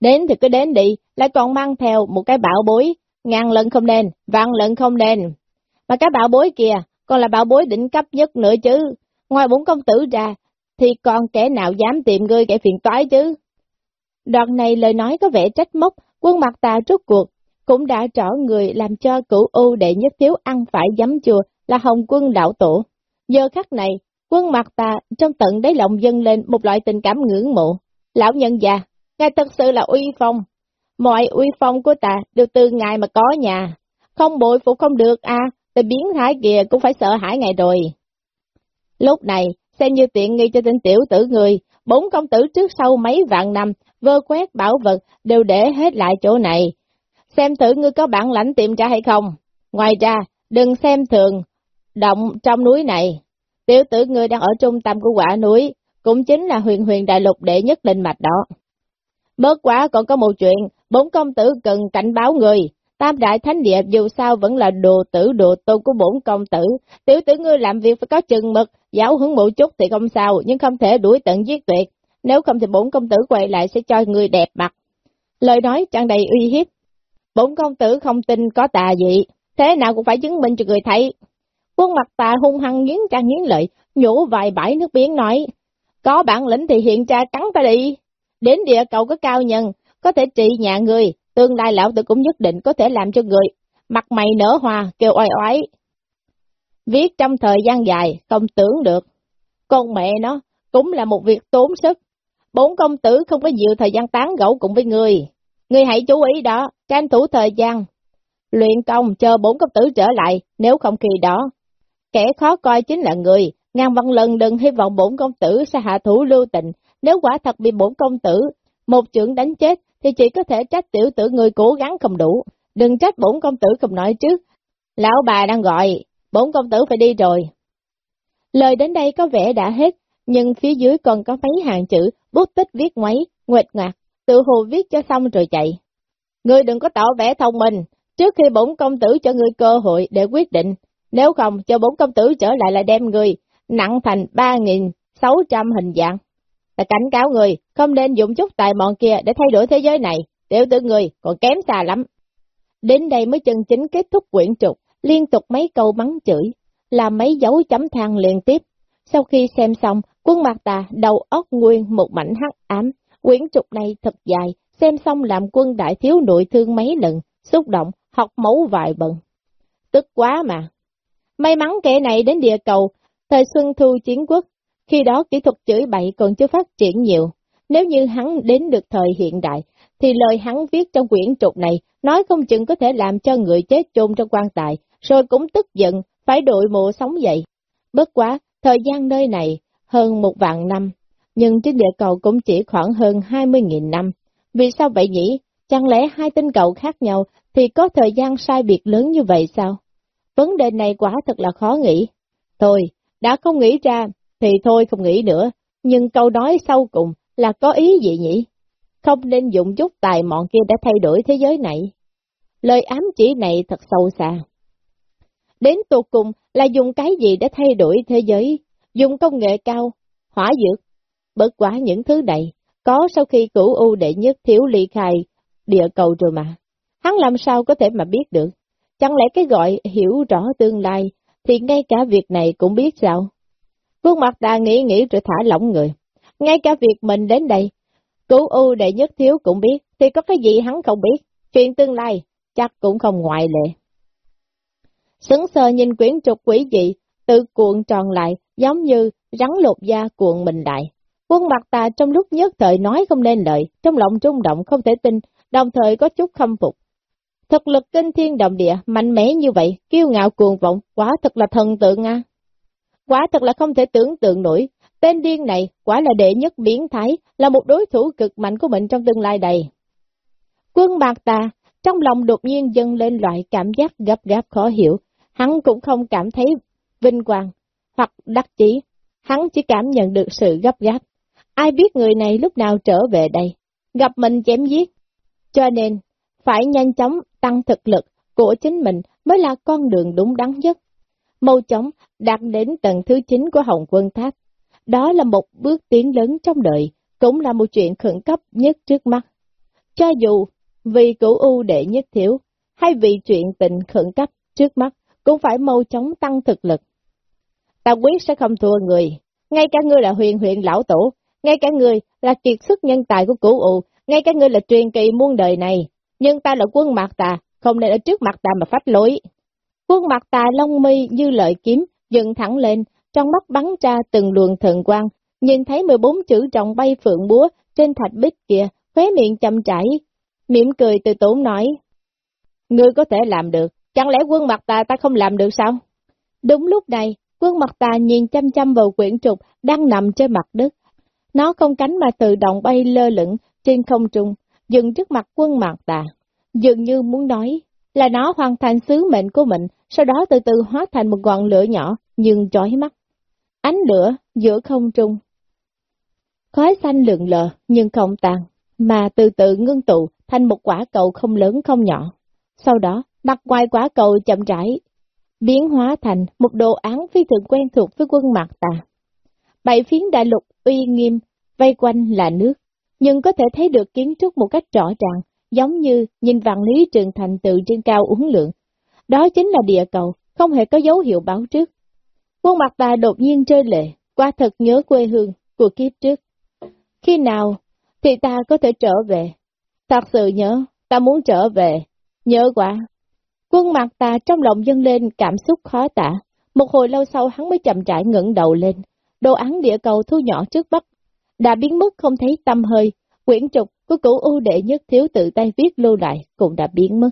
Đến thì cứ đến đi, lại còn mang theo một cái bảo bối, ngàn lần không nên, vạn lần không nên. Mà cái bảo bối kia, còn là bảo bối đỉnh cấp nhất nữa chứ. Ngoài bốn công tử ra, thì còn kẻ nào dám tìm ngươi kẻ phiền toái chứ. Đoạn này lời nói có vẻ trách móc, quân mặt ta rốt cuộc, cũng đã trỏ người làm cho cửu U đệ nhất thiếu ăn phải giấm chùa là Hồng quân đạo tổ. Giờ khắc này, quân mặt ta trong tận đáy lòng dâng lên một loại tình cảm ngưỡng mộ. Lão nhân già, ngài thật sự là uy phong. Mọi uy phong của ta đều từ ngài mà có nhà. Không bội phụ không được à, thì biến thái kìa cũng phải sợ hãi ngài rồi. Lúc này, xem như tiện nghi cho tên tiểu tử người, bốn công tử trước sau mấy vạn năm, vơ quét bảo vật đều để hết lại chỗ này. Xem thử ngươi có bản lãnh tìm ra hay không. Ngoài ra, đừng xem thường, động trong núi này. Tiểu tử ngươi đang ở trung tâm của quả núi, cũng chính là huyền huyền đại lục đệ nhất linh mạch đó. Bớt quá còn có một chuyện, bốn công tử cần cảnh báo người, Tam đại thánh địa dù sao vẫn là đồ tử đồ tôn của bốn công tử, tiểu tử ngươi làm việc phải có chừng mực, giáo hướng một chút thì không sao, nhưng không thể đuổi tận giết tuyệt, nếu không thì bốn công tử quay lại sẽ cho người đẹp mặt. Lời nói chẳng đầy uy hiếp, Bốn công tử không tin có tà gì, thế nào cũng phải chứng minh cho người thấy. Quân mặt tà hung hăng nghiến trang nghiến lợi, nhổ vài bãi nước biển nói, có bản lĩnh thì hiện ra cắn ta đi, đến địa cầu có cao nhân, có thể trị nhà người, tương lai lão tử cũng nhất định có thể làm cho người mặt mày nở hoa, kêu oai oái. Viết trong thời gian dài, không tưởng được. Con mẹ nó, cũng là một việc tốn sức. Bốn công tử không có nhiều thời gian tán gẫu cùng với người. Người hãy chú ý đó, tranh thủ thời gian. Luyện công chờ bốn công tử trở lại, nếu không khi đó. Kẻ khó coi chính là người, ngàn văn lần đừng hy vọng bổn công tử sẽ hạ thủ lưu tình. Nếu quả thật bị bổn công tử, một trưởng đánh chết, thì chỉ có thể trách tiểu tử người cố gắng không đủ. Đừng trách bổn công tử không nói trước. Lão bà đang gọi, bổn công tử phải đi rồi. Lời đến đây có vẻ đã hết, nhưng phía dưới còn có mấy hàng chữ, bút tích viết ngoáy, nguệt ngoạc, tự hồ viết cho xong rồi chạy. Ngươi đừng có tỏ vẻ thông minh, trước khi bổn công tử cho ngươi cơ hội để quyết định, nếu không cho bốn công tử trở lại là đem người nặng thành 3.600 hình dạng ta cảnh cáo người, không nên dùng chút tài mọn kia để thay đổi thế giới này, tiểu tử người còn kém xa lắm. Đến đây mới chân chính kết thúc quyển trục, liên tục mấy câu mắng chửi, làm mấy dấu chấm than liên tiếp. Sau khi xem xong, quân mặt tà đầu óc nguyên một mảnh hắc ám, quyển trục này thật dài, xem xong làm quân đại thiếu nội thương mấy lần, xúc động, học mẫu vài bận. Tức quá mà. May mắn kẻ này đến địa cầu, thời xuân thu chiến quốc, khi đó kỹ thuật chửi bậy còn chưa phát triển nhiều. Nếu như hắn đến được thời hiện đại, thì lời hắn viết trong quyển trục này nói không chừng có thể làm cho người chết chôn trong quan tài, rồi cũng tức giận, phải đội mộ sống dậy. Bất quá, thời gian nơi này hơn một vạn năm, nhưng trên địa cầu cũng chỉ khoảng hơn 20.000 năm. Vì sao vậy nhỉ? Chẳng lẽ hai tinh cầu khác nhau thì có thời gian sai biệt lớn như vậy sao? Vấn đề này quả thật là khó nghĩ. Thôi, đã không nghĩ ra, thì thôi không nghĩ nữa, nhưng câu nói sau cùng là có ý gì nhỉ? Không nên dùng chút tài mọn kia đã thay đổi thế giới này. Lời ám chỉ này thật sâu xa. Đến tột cùng là dùng cái gì để thay đổi thế giới? Dùng công nghệ cao, hỏa dược. Bất quả những thứ này, có sau khi cửu U đệ nhất thiếu ly khai địa cầu rồi mà. Hắn làm sao có thể mà biết được? Chẳng lẽ cái gọi hiểu rõ tương lai, thì ngay cả việc này cũng biết sao? Khuôn mặt ta nghĩ nghĩ rồi thả lỏng người. Ngay cả việc mình đến đây, cứu ưu đệ nhất thiếu cũng biết, thì có cái gì hắn không biết. Chuyện tương lai, chắc cũng không ngoại lệ. Sững sờ nhìn quyển trục quỷ dị, tự cuộn tròn lại, giống như rắn lột da cuộn mình lại. Quân mặt ta trong lúc nhất thời nói không nên lời, trong lòng trung động không thể tin, đồng thời có chút khâm phục. Thực lực kinh thiên động địa, mạnh mẽ như vậy, kiêu ngạo cuồng vọng, quả thật là thần tượng a. Quả thật là không thể tưởng tượng nổi, tên điên này quả là đệ nhất biến thái, là một đối thủ cực mạnh của mình trong tương lai đầy. Quân bạc ta, trong lòng đột nhiên dâng lên loại cảm giác gấp gáp khó hiểu, hắn cũng không cảm thấy vinh quang hoặc đắc chí, hắn chỉ cảm nhận được sự gấp gáp. Ai biết người này lúc nào trở về đây, gặp mình chém giết. Cho nên, phải nhanh chóng tăng thực lực của chính mình mới là con đường đúng đắn nhất. Mau chóng đạt đến tầng thứ 9 của Hồng Quân Tháp. Đó là một bước tiến lớn trong đời, cũng là một chuyện khẩn cấp nhất trước mắt. Cho dù vì cửu ưu đệ nhất thiếu, hay vì chuyện tình khẩn cấp trước mắt, cũng phải mau chóng tăng thực lực. Ta quyết sẽ không thua người, ngay cả ngươi là huyền huyện lão tổ, ngay cả ngươi là kiệt xuất nhân tài của cửu ưu, ngay cả ngươi là truyền kỳ muôn đời này, nhưng ta là quân mạc tà, không nên ở trước mặt ta mà phách lối. Quân mặt tà lông mi như lợi kiếm, dựng thẳng lên, trong mắt bắn ra từng luồng thần quang, nhìn thấy 14 chữ trọng bay phượng búa trên thạch bích kia, khóe miệng chậm chảy, mỉm cười từ tốn nói. Ngươi có thể làm được, chẳng lẽ quân mặt tà ta không làm được sao? Đúng lúc này, quân mặt tà nhìn chăm chăm vào quyển trục đang nằm trên mặt đất. Nó không cánh mà tự động bay lơ lửng trên không trung, dừng trước mặt quân mạc tà. Dường như muốn nói là nó hoàn thành sứ mệnh của mình, sau đó từ từ hóa thành một ngọn lửa nhỏ, nhưng chói mắt. Ánh lửa giữa không trung. Khói xanh lượn lờ, nhưng không tàn, mà từ từ ngưng tụ thành một quả cầu không lớn không nhỏ. Sau đó, mặt ngoài quả cầu chậm rãi, biến hóa thành một đồ án phi thường quen thuộc với quân mạc tà. Bảy phiến đại lục uy nghiêm, vây quanh là nước, nhưng có thể thấy được kiến trúc một cách rõ ràng, giống như nhìn vạn lý trường thành từ trên cao uống lượng. Đó chính là địa cầu, không hề có dấu hiệu báo trước. Quân mặt ta đột nhiên rơi lệ, qua thật nhớ quê hương của kiếp trước. Khi nào thì ta có thể trở về? Thật sự nhớ, ta muốn trở về, nhớ quá. Quân mặt ta trong lòng dâng lên cảm xúc khó tả, một hồi lâu sau hắn mới chậm rãi ngẩng đầu lên, đồ án địa cầu thu nhỏ trước mắt, đã biến mất không thấy tâm hơi, quyển trục của cửu u đệ nhất thiếu tự tay viết lưu lại cũng đã biến mất.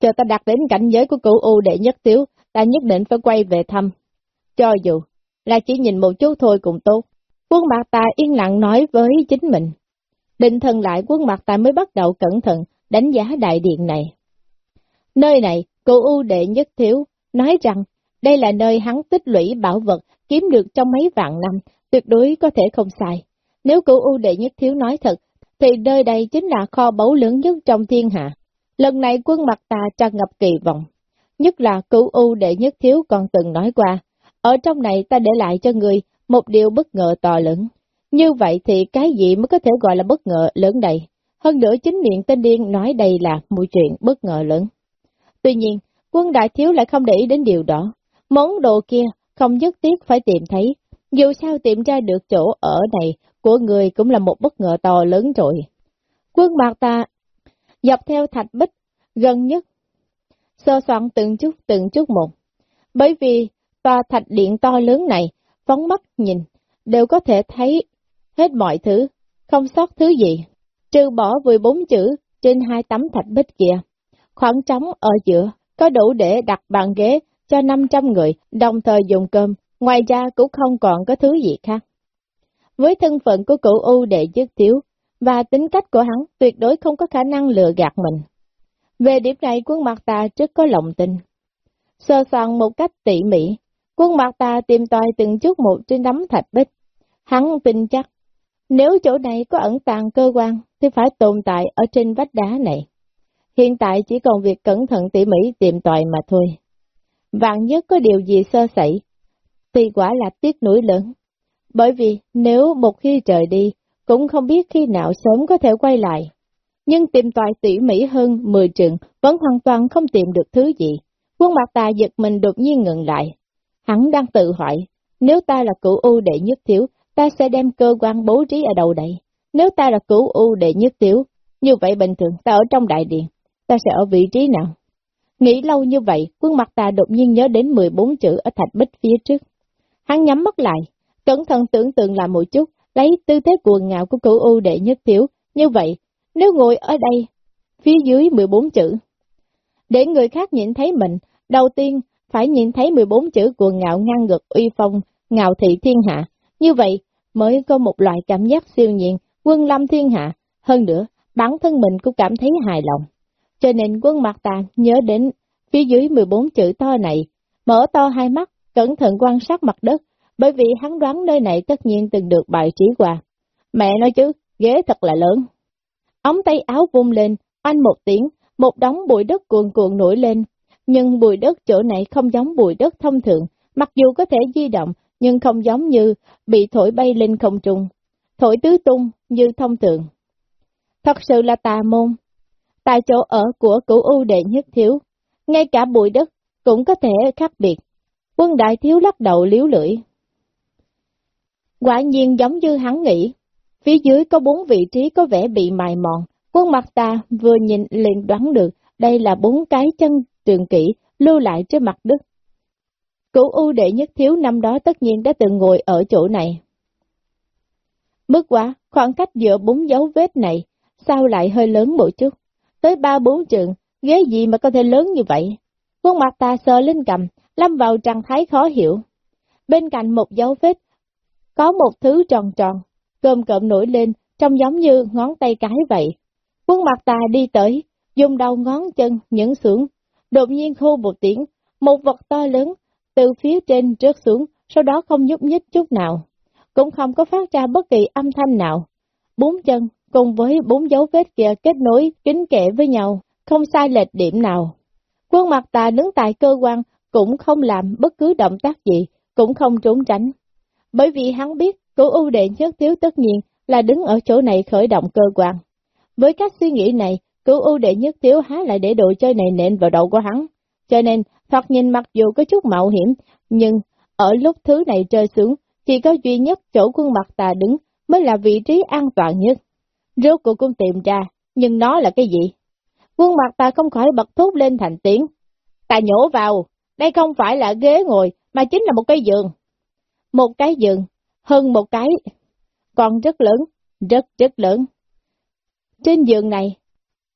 Chờ ta đạt đến cảnh giới của cửu u đệ nhất thiếu, ta nhất định phải quay về thăm. Cho dù là chỉ nhìn một chút thôi cũng tốt. Quân mặt ta yên lặng nói với chính mình. Định thần lại quân mặt ta mới bắt đầu cẩn thận đánh giá đại điện này. Nơi này, cửu u đệ nhất thiếu, nói rằng đây là nơi hắn tích lũy bảo vật kiếm được trong mấy vạn năm, tuyệt đối có thể không sai. Nếu cửu u đệ nhất thiếu nói thật, thì nơi đây chính là kho báu lớn nhất trong thiên hạ. Lần này quân mặt ta tràn ngập kỳ vọng. Nhất là cửu u đệ nhất thiếu còn từng nói qua, ở trong này ta để lại cho người một điều bất ngờ to lớn. Như vậy thì cái gì mới có thể gọi là bất ngờ lớn đầy? Hơn nữa chính miệng tên điên nói đây là một chuyện bất ngờ lớn. Tuy nhiên, quân đại thiếu lại không để ý đến điều đó. Món đồ kia không nhất thiết phải tìm thấy. Dù sao tìm ra được chỗ ở này của người cũng là một bất ngờ to lớn rồi. Quân mặt ta dọc theo thạch bích gần nhất, sơ soạn từng chút từng chút một. Bởi vì tòa thạch điện to lớn này, phóng mắt nhìn, đều có thể thấy hết mọi thứ, không sót thứ gì, trừ bỏ 14 chữ trên hai tấm thạch bích kia. Khoảng trống ở giữa, có đủ để đặt bàn ghế cho 500 người, đồng thời dùng cơm, ngoài ra cũng không còn có thứ gì khác. Với thân phận của cửu U đệ nhất thiếu, và tính cách của hắn tuyệt đối không có khả năng lừa gạt mình. Về điểm này quân mặt ta rất có lòng tin. Sơ soạn một cách tỉ mỉ, quân mặt ta tìm tòi từng chút một trên đấm thạch bích. Hắn tin chắc, nếu chỗ này có ẩn tàng cơ quan, thì phải tồn tại ở trên vách đá này. Hiện tại chỉ còn việc cẩn thận tỉ mỉ tìm tòi mà thôi. Vạn nhất có điều gì sơ sẩy, thì quả là tiếc nuối lớn. Bởi vì nếu một khi trời đi, cũng không biết khi nào sớm có thể quay lại. Nhưng tìm tòi tỉ mỉ hơn 10 trường vẫn hoàn toàn không tìm được thứ gì. Quân mặt ta giật mình đột nhiên ngừng lại. Hắn đang tự hỏi, nếu ta là cửu u đệ nhất thiếu, ta sẽ đem cơ quan bố trí ở đầu đây. Nếu ta là cửu u đệ nhất thiếu, như vậy bình thường ta ở trong đại điện, ta sẽ ở vị trí nào? Nghĩ lâu như vậy, quân mặt ta đột nhiên nhớ đến 14 chữ ở thạch bích phía trước. Hắn nhắm mắt lại, cẩn thận tưởng tượng làm một chút, lấy tư thế cuồng ngạo của cửu u đệ nhất thiếu. Như vậy, nếu ngồi ở đây, phía dưới 14 chữ, để người khác nhìn thấy mình, đầu tiên phải nhìn thấy 14 chữ cuồng ngạo ngang ngực uy phong, ngạo thị thiên hạ. Như vậy, mới có một loại cảm giác siêu nhiên, quân lâm thiên hạ. Hơn nữa, bản thân mình cũng cảm thấy hài lòng. Cho nên quân mặt ta nhớ đến phía dưới 14 chữ to này, mở to hai mắt, cẩn thận quan sát mặt đất, bởi vì hắn đoán nơi này tất nhiên từng được bài trí qua. Mẹ nói chứ, ghế thật là lớn. Ống tay áo vung lên, anh một tiếng, một đống bụi đất cuồn cuộn nổi lên. Nhưng bụi đất chỗ này không giống bụi đất thông thường, mặc dù có thể di động, nhưng không giống như bị thổi bay lên không trung, thổi tứ tung như thông thường. Thật sự là tà môn. Tại chỗ ở của cửu ưu đệ nhất thiếu, ngay cả bụi đất cũng có thể khác biệt. Quân đại thiếu lắc đầu liếu lưỡi. Quả nhiên giống như hắn nghĩ, phía dưới có bốn vị trí có vẻ bị mài mòn, quân mặt ta vừa nhìn liền đoán được đây là bốn cái chân trường kỷ lưu lại trên mặt đất. Cửu ưu đệ nhất thiếu năm đó tất nhiên đã từng ngồi ở chỗ này. Mức quá, khoảng cách giữa bốn dấu vết này, sao lại hơi lớn một chút? Tới ba bốn trường, ghế gì mà có thể lớn như vậy? Quân mặt ta sờ lên cầm, lâm vào trạng thái khó hiểu. Bên cạnh một dấu vết, có một thứ tròn tròn, cơm cộm nổi lên, trông giống như ngón tay cái vậy. Quân mặt ta đi tới, dùng đầu ngón chân những xuống, đột nhiên hô một tiếng, một vật to lớn, từ phía trên rớt xuống, sau đó không nhúc nhích chút nào, cũng không có phát ra bất kỳ âm thanh nào. Bốn chân, cùng với bốn dấu vết kia kết nối kính kẽ với nhau, không sai lệch điểm nào. Quân mặt ta đứng tại cơ quan, cũng không làm bất cứ động tác gì, cũng không trốn tránh. Bởi vì hắn biết, cố ưu đệ nhất thiếu tất nhiên là đứng ở chỗ này khởi động cơ quan. Với các suy nghĩ này, cứu ưu đệ nhất thiếu há lại để đồ chơi này nện vào đầu của hắn. Cho nên, thoạt nhìn mặc dù có chút mạo hiểm, nhưng ở lúc thứ này rơi xuống, chỉ có duy nhất chỗ quân mặt tà đứng mới là vị trí an toàn nhất. Rốt cuộc cũng tìm ra, nhưng nó là cái gì? Quân mặt ta không khỏi bật thốt lên thành tiếng. Ta nhổ vào, đây không phải là ghế ngồi, mà chính là một cái giường. Một cái giường, hơn một cái, còn rất lớn, rất rất lớn. Trên giường này,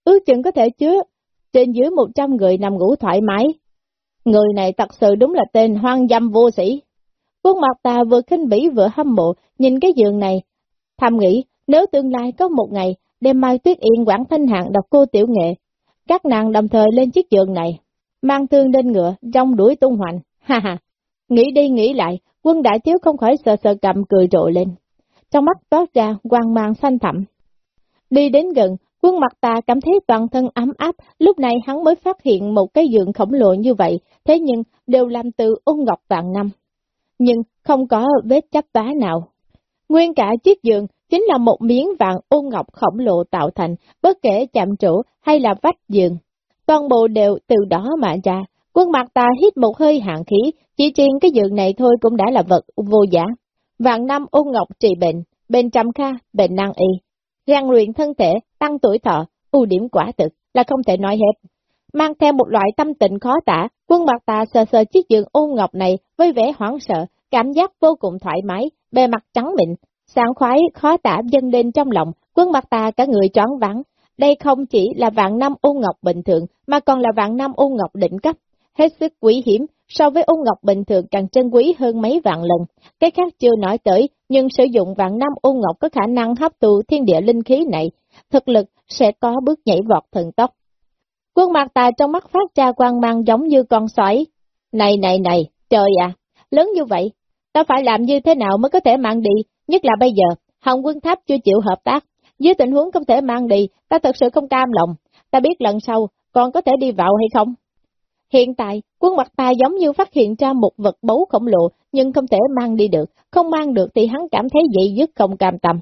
ước chừng có thể chứa trên dưới 100 người nằm ngủ thoải mái. Người này thật sự đúng là tên hoang dâm vô sĩ. Quân mặt ta vừa khinh bỉ vừa hâm mộ, nhìn cái giường này. Thầm nghĩ, nếu tương lai có một ngày, đem Mai Tuyết Yên quản thanh hạng đọc cô tiểu nghệ, các nàng đồng thời lên chiếc giường này, mang thương lên ngựa, trong đuổi tung hoành, ha ha. Nghĩ đi nghĩ lại, quân đại thiếu không khỏi sợ sợ cầm cười rộ lên. Trong mắt toát ra quang mang xanh thẳm. Đi đến gần, quân mặt ta cảm thấy toàn thân ấm áp, lúc này hắn mới phát hiện một cái giường khổng lồ như vậy, thế nhưng đều làm từ ôn ngọc vạn năm. Nhưng không có vết chấp vá nào. Nguyên cả chiếc giường chính là một miếng vàng ôn ngọc khổng lồ tạo thành, bất kể chạm trụ hay là vách giường. Toàn bộ đều từ đó mà ra, quân mặt ta hít một hơi hạn khí, chỉ riêng cái giường này thôi cũng đã là vật vô giá. Vạn năm ôn ngọc trị bệnh, bên trăm kha, bệnh năng y. Rèn luyện thân thể, tăng tuổi thọ, ưu điểm quả thực là không thể nói hết. Mang theo một loại tâm tình khó tả, quân mặt ta sờ sờ chiếc giường ôn ngọc này với vẻ hoảng sợ, cảm giác vô cùng thoải mái, bề mặt trắng mịn, sảng khoái khó tả dâng lên trong lòng, quân mặt ta cả người choáng vắng. Đây không chỉ là vạn năm ôn ngọc bình thường, mà còn là vạn năm ôn ngọc đỉnh cấp, hết sức quý hiếm, so với ôn ngọc bình thường càng trân quý hơn mấy vạn lần. Cái khác chưa nói tới, nhưng sử dụng vạn năm ôn ngọc có khả năng hấp thụ thiên địa linh khí này, thực lực sẽ có bước nhảy vọt thần tốc. Quân mặt tà trong mắt phát ra quang mang giống như con sói. Này này này, trời à, lớn như vậy, ta phải làm như thế nào mới có thể mang đi, nhất là bây giờ, Hồng quân tháp chưa chịu hợp tác. Dưới tình huống không thể mang đi, ta thật sự không cam lòng, ta biết lần sau còn có thể đi vào hay không? Hiện tại, quân mặt ta giống như phát hiện ra một vật bấu khổng lồ, nhưng không thể mang đi được, không mang được thì hắn cảm thấy dậy dứt không cam tâm.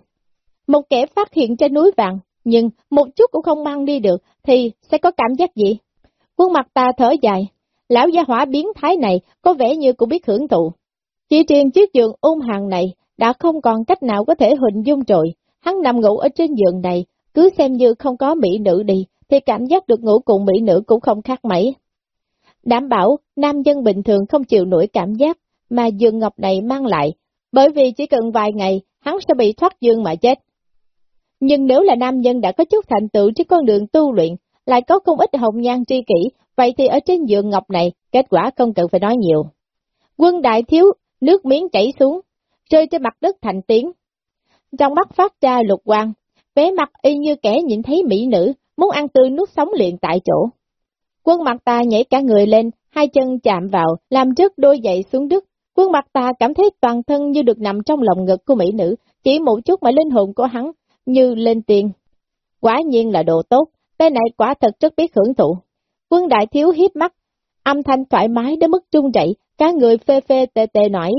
Một kẻ phát hiện trên núi vàng, nhưng một chút cũng không mang đi được, thì sẽ có cảm giác gì? Quân mặt ta thở dài, lão gia hỏa biến thái này có vẻ như cũng biết hưởng thụ. Chỉ riêng chiếc giường ung hàng này đã không còn cách nào có thể hình dung rồi, hắn nằm ngủ ở trên giường này, cứ xem như không có mỹ nữ đi, thì cảm giác được ngủ cùng mỹ nữ cũng không khác mấy. Đảm bảo, nam dân bình thường không chịu nổi cảm giác mà dương ngọc này mang lại, bởi vì chỉ cần vài ngày, hắn sẽ bị thoát dương mà chết. Nhưng nếu là nam nhân đã có chút thành tựu trên con đường tu luyện, lại có không ít hồng nhan tri kỷ, vậy thì ở trên giường ngọc này, kết quả không cần phải nói nhiều. Quân đại thiếu, nước miếng chảy xuống, rơi trên mặt đất thành tiếng. Trong mắt phát ra lục quang, vẻ mặt y như kẻ nhìn thấy mỹ nữ, muốn ăn tươi nuốt sống liền tại chỗ. Quân mặt ta nhảy cả người lên, hai chân chạm vào, làm trước đôi dậy xuống đất. Quân mặt ta cảm thấy toàn thân như được nằm trong lòng ngực của mỹ nữ, chỉ một chút mà linh hồn của hắn như lên tiền. Quả nhiên là đồ tốt, tên này quả thật rất biết hưởng thụ. Quân đại thiếu hiếp mắt, âm thanh thoải mái đến mức trung chảy, cả người phê phê tê tê nổi.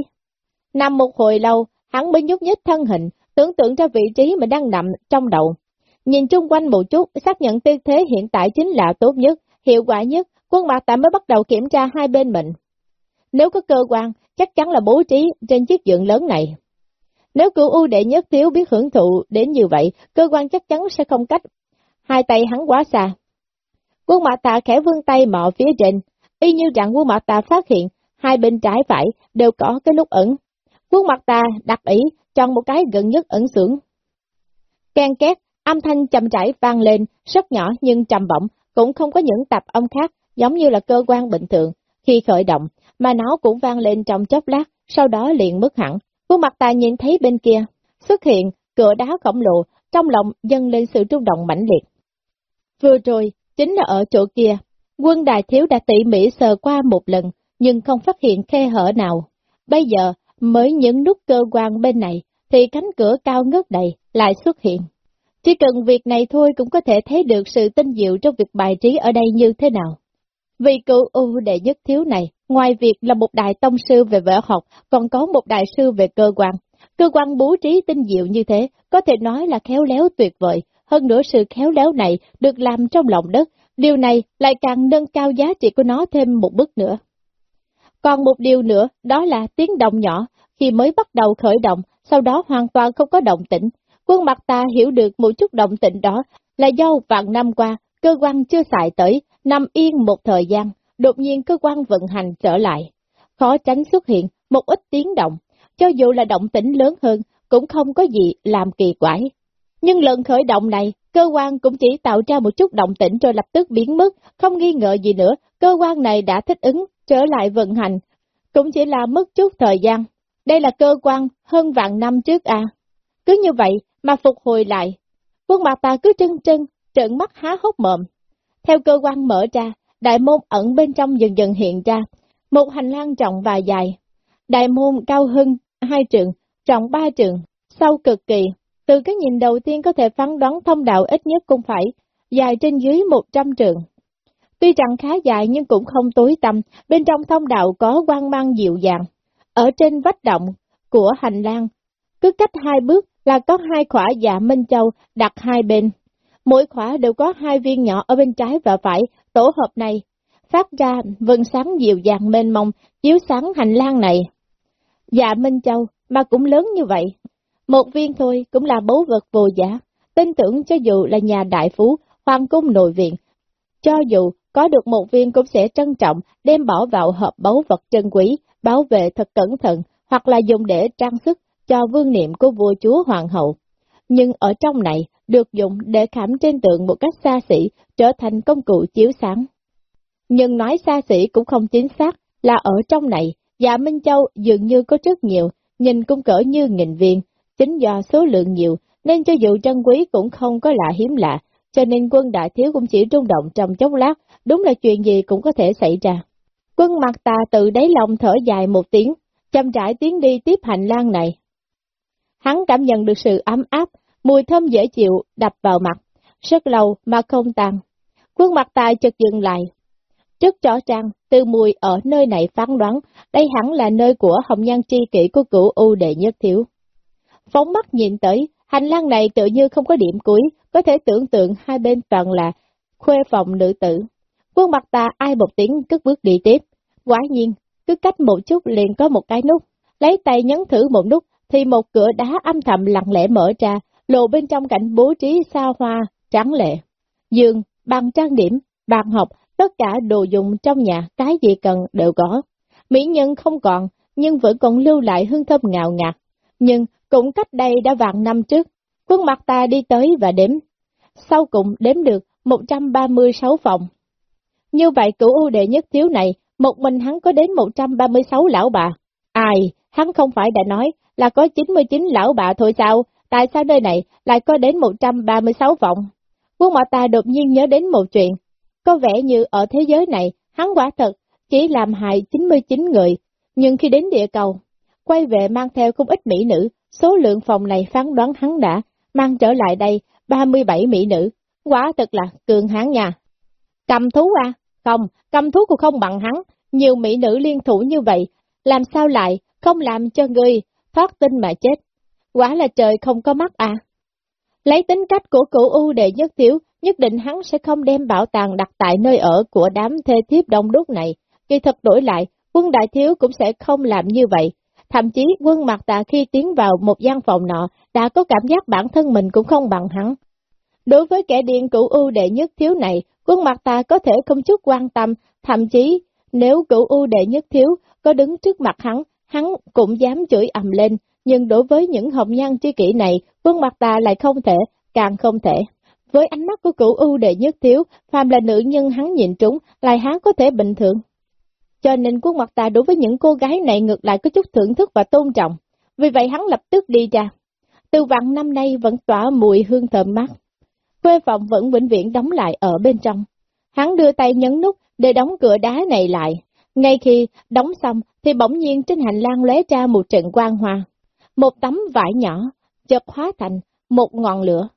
Nằm một hồi lâu, hắn mới nhúc nhích thân hình, tưởng tượng ra vị trí mà đang nằm trong đầu. Nhìn chung quanh một chút, xác nhận tư thế hiện tại chính là tốt nhất, hiệu quả nhất, quân mặt tạm mới bắt đầu kiểm tra hai bên mình. Nếu có cơ quan, chắc chắn là bố trí trên chiếc giường lớn này. Nếu cửu ưu đệ nhất thiếu biết hưởng thụ đến như vậy, cơ quan chắc chắn sẽ không cách. Hai tay hắn quá xa. Quân mặt tà khẽ vươn tay mọ phía trên, y như rằng quân mặt tà phát hiện, hai bên trái phải đều có cái nút ẩn. Quân mặt tà đặt ý, chọn một cái gần nhất ẩn sưởng. Ken két, âm thanh chậm rãi vang lên, rất nhỏ nhưng trầm vọng, cũng không có những tập âm khác, giống như là cơ quan bình thường. Khi khởi động, mà nó cũng vang lên trong chốc lát, sau đó liền mất hẳn. Khuôn mặt ta nhìn thấy bên kia, xuất hiện cửa đá khổng lồ, trong lòng dâng lên sự trung động mãnh liệt. Vừa rồi, chính là ở chỗ kia, quân đại thiếu đã tỉ mỉ sờ qua một lần, nhưng không phát hiện khe hở nào. Bây giờ, mới những nút cơ quan bên này, thì cánh cửa cao ngất đầy lại xuất hiện. Chỉ cần việc này thôi cũng có thể thấy được sự tinh diệu trong việc bài trí ở đây như thế nào. Vì cựu ưu đệ nhất thiếu này, ngoài việc là một đại tông sư về võ học, còn có một đại sư về cơ quan. Cơ quan bố trí tinh diệu như thế, có thể nói là khéo léo tuyệt vời. Hơn nữa sự khéo léo này được làm trong lòng đất, điều này lại càng nâng cao giá trị của nó thêm một bước nữa. Còn một điều nữa, đó là tiếng động nhỏ, khi mới bắt đầu khởi động, sau đó hoàn toàn không có động tĩnh. Quân mặt ta hiểu được một chút động tĩnh đó là do vạn năm qua, cơ quan chưa xài tới, nằm yên một thời gian, đột nhiên cơ quan vận hành trở lại. Khó tránh xuất hiện một ít tiếng động, cho dù là động tĩnh lớn hơn, cũng không có gì làm kỳ quái. Nhưng lần khởi động này, cơ quan cũng chỉ tạo ra một chút động tĩnh rồi lập tức biến mất, không nghi ngờ gì nữa, cơ quan này đã thích ứng, trở lại vận hành, cũng chỉ là mất chút thời gian. Đây là cơ quan hơn vạn năm trước à. Cứ như vậy mà phục hồi lại. Quân mặt ta cứ trân trân, trợn mắt há hốc mồm. Theo cơ quan mở ra, đại môn ẩn bên trong dần dần hiện ra, một hành lang rộng và dài. Đại môn cao hơn hai trường, rộng ba trường, sâu cực kỳ. Từ cái nhìn đầu tiên có thể phán đoán thông đạo ít nhất cũng phải dài trên dưới một trăm trường. Tuy rằng khá dài nhưng cũng không tối tăm, bên trong thông đạo có quang mang dịu dàng. Ở trên vách động của hành lang, cứ cách hai bước là có hai khỏa dạ Minh Châu đặt hai bên. Mỗi khỏa đều có hai viên nhỏ ở bên trái và phải, tổ hợp này phát ra vân sáng dịu dàng mênh mông, chiếu sáng hành lang này. Dạ Minh Châu mà cũng lớn như vậy, một viên thôi cũng là báu vật vô giá, tin tưởng cho dù là nhà đại phú, hoàng cung nội viện, cho dù có được một viên cũng sẽ trân trọng đem bỏ vào hộp báu vật trân quý, bảo vệ thật cẩn thận, hoặc là dùng để trang sức cho vương niệm của vua chúa hoàng hậu. Nhưng ở trong này, được dùng để khảm trên tượng một cách xa xỉ, trở thành công cụ chiếu sáng. Nhưng nói xa xỉ cũng không chính xác, là ở trong này, dạ Minh Châu dường như có rất nhiều, nhìn cũng cỡ như nghìn viên, chính do số lượng nhiều, nên cho dù trân quý cũng không có lạ hiếm lạ, cho nên quân đại thiếu cũng chỉ rung động trong chốc lát, đúng là chuyện gì cũng có thể xảy ra. Quân mặt tà tự đáy lòng thở dài một tiếng, chăm trải tiến đi tiếp hành lang này. Hắn cảm nhận được sự ấm áp, mùi thơm dễ chịu đập vào mặt, rất lâu mà không tan. Quân mặt tài chợt dừng lại. Trước rõ ràng, từ mùi ở nơi này phán đoán, đây hẳn là nơi của hồng nhan chi kỷ của cửu U đệ nhất thiếu. Phóng mắt nhìn tới, hành lang này tự như không có điểm cuối, có thể tưởng tượng hai bên toàn là khuê phòng nữ tử. Quân mặt ta ai một tiếng cất bước đi tiếp. Quả nhiên, cứ cách một chút liền có một cái nút. Lấy tay nhấn thử một nút, thì một cửa đá âm thầm lặng lẽ mở ra, lộ bên trong cảnh bố trí xa hoa, trắng lệ. Giường, bàn trang điểm, bàn học, tất cả đồ dùng trong nhà, cái gì cần đều có. Mỹ nhân không còn, nhưng vẫn còn lưu lại hương thơm ngào ngạt. Nhưng cũng cách đây đã vạn năm trước, quân mặt ta đi tới và đếm. Sau cùng đếm được 136 phòng. Như vậy cửu ưu đệ nhất thiếu này, một mình hắn có đến 136 lão bà. Ai, hắn không phải đã nói là có 99 lão bà thôi sao, tại sao nơi này lại có đến 136 vọng? Quân mặt ta đột nhiên nhớ đến một chuyện, có vẻ như ở thế giới này, hắn quả thật chỉ làm hại 99 người, nhưng khi đến địa cầu, quay về mang theo không ít mỹ nữ, số lượng phòng này phán đoán hắn đã mang trở lại đây 37 mỹ nữ, quả thật là cường hãn nhà. Cầm thú à? Không, cầm thú cũng không bằng hắn, nhiều mỹ nữ liên thủ như vậy, làm sao lại không làm cho người thoát tinh mà chết? Quả là trời không có mắt à? Lấy tính cách của cửu U đệ nhất thiếu, nhất định hắn sẽ không đem bảo tàng đặt tại nơi ở của đám thê thiếp đông đúc này. Kỳ thật đổi lại, quân đại thiếu cũng sẽ không làm như vậy. Thậm chí quân mặt tà khi tiến vào một gian phòng nọ, đã có cảm giác bản thân mình cũng không bằng hắn. Đối với kẻ điên cửu U đệ nhất thiếu này, quân mặt tà có thể không chút quan tâm, thậm chí nếu cửu U đệ nhất thiếu có đứng trước mặt hắn, hắn cũng dám chửi ầm lên, nhưng đối với những hồng nhan tri kỷ này, quân mặt ta lại không thể, càng không thể. Với ánh mắt của cửu ưu đệ nhất thiếu, phàm là nữ nhân hắn nhìn trúng, lại hắn có thể bình thường. Cho nên quân mặt ta đối với những cô gái này ngược lại có chút thưởng thức và tôn trọng. Vì vậy hắn lập tức đi ra. Từ vạn năm nay vẫn tỏa mùi hương thơm mát. Quê phòng vẫn vĩnh viễn đóng lại ở bên trong. Hắn đưa tay nhấn nút để đóng cửa đá này lại. Ngay khi đóng xong thì bỗng nhiên trên hành lang lóe ra một trận quang hoa. Một tấm vải nhỏ, chợt hóa thành một ngọn lửa.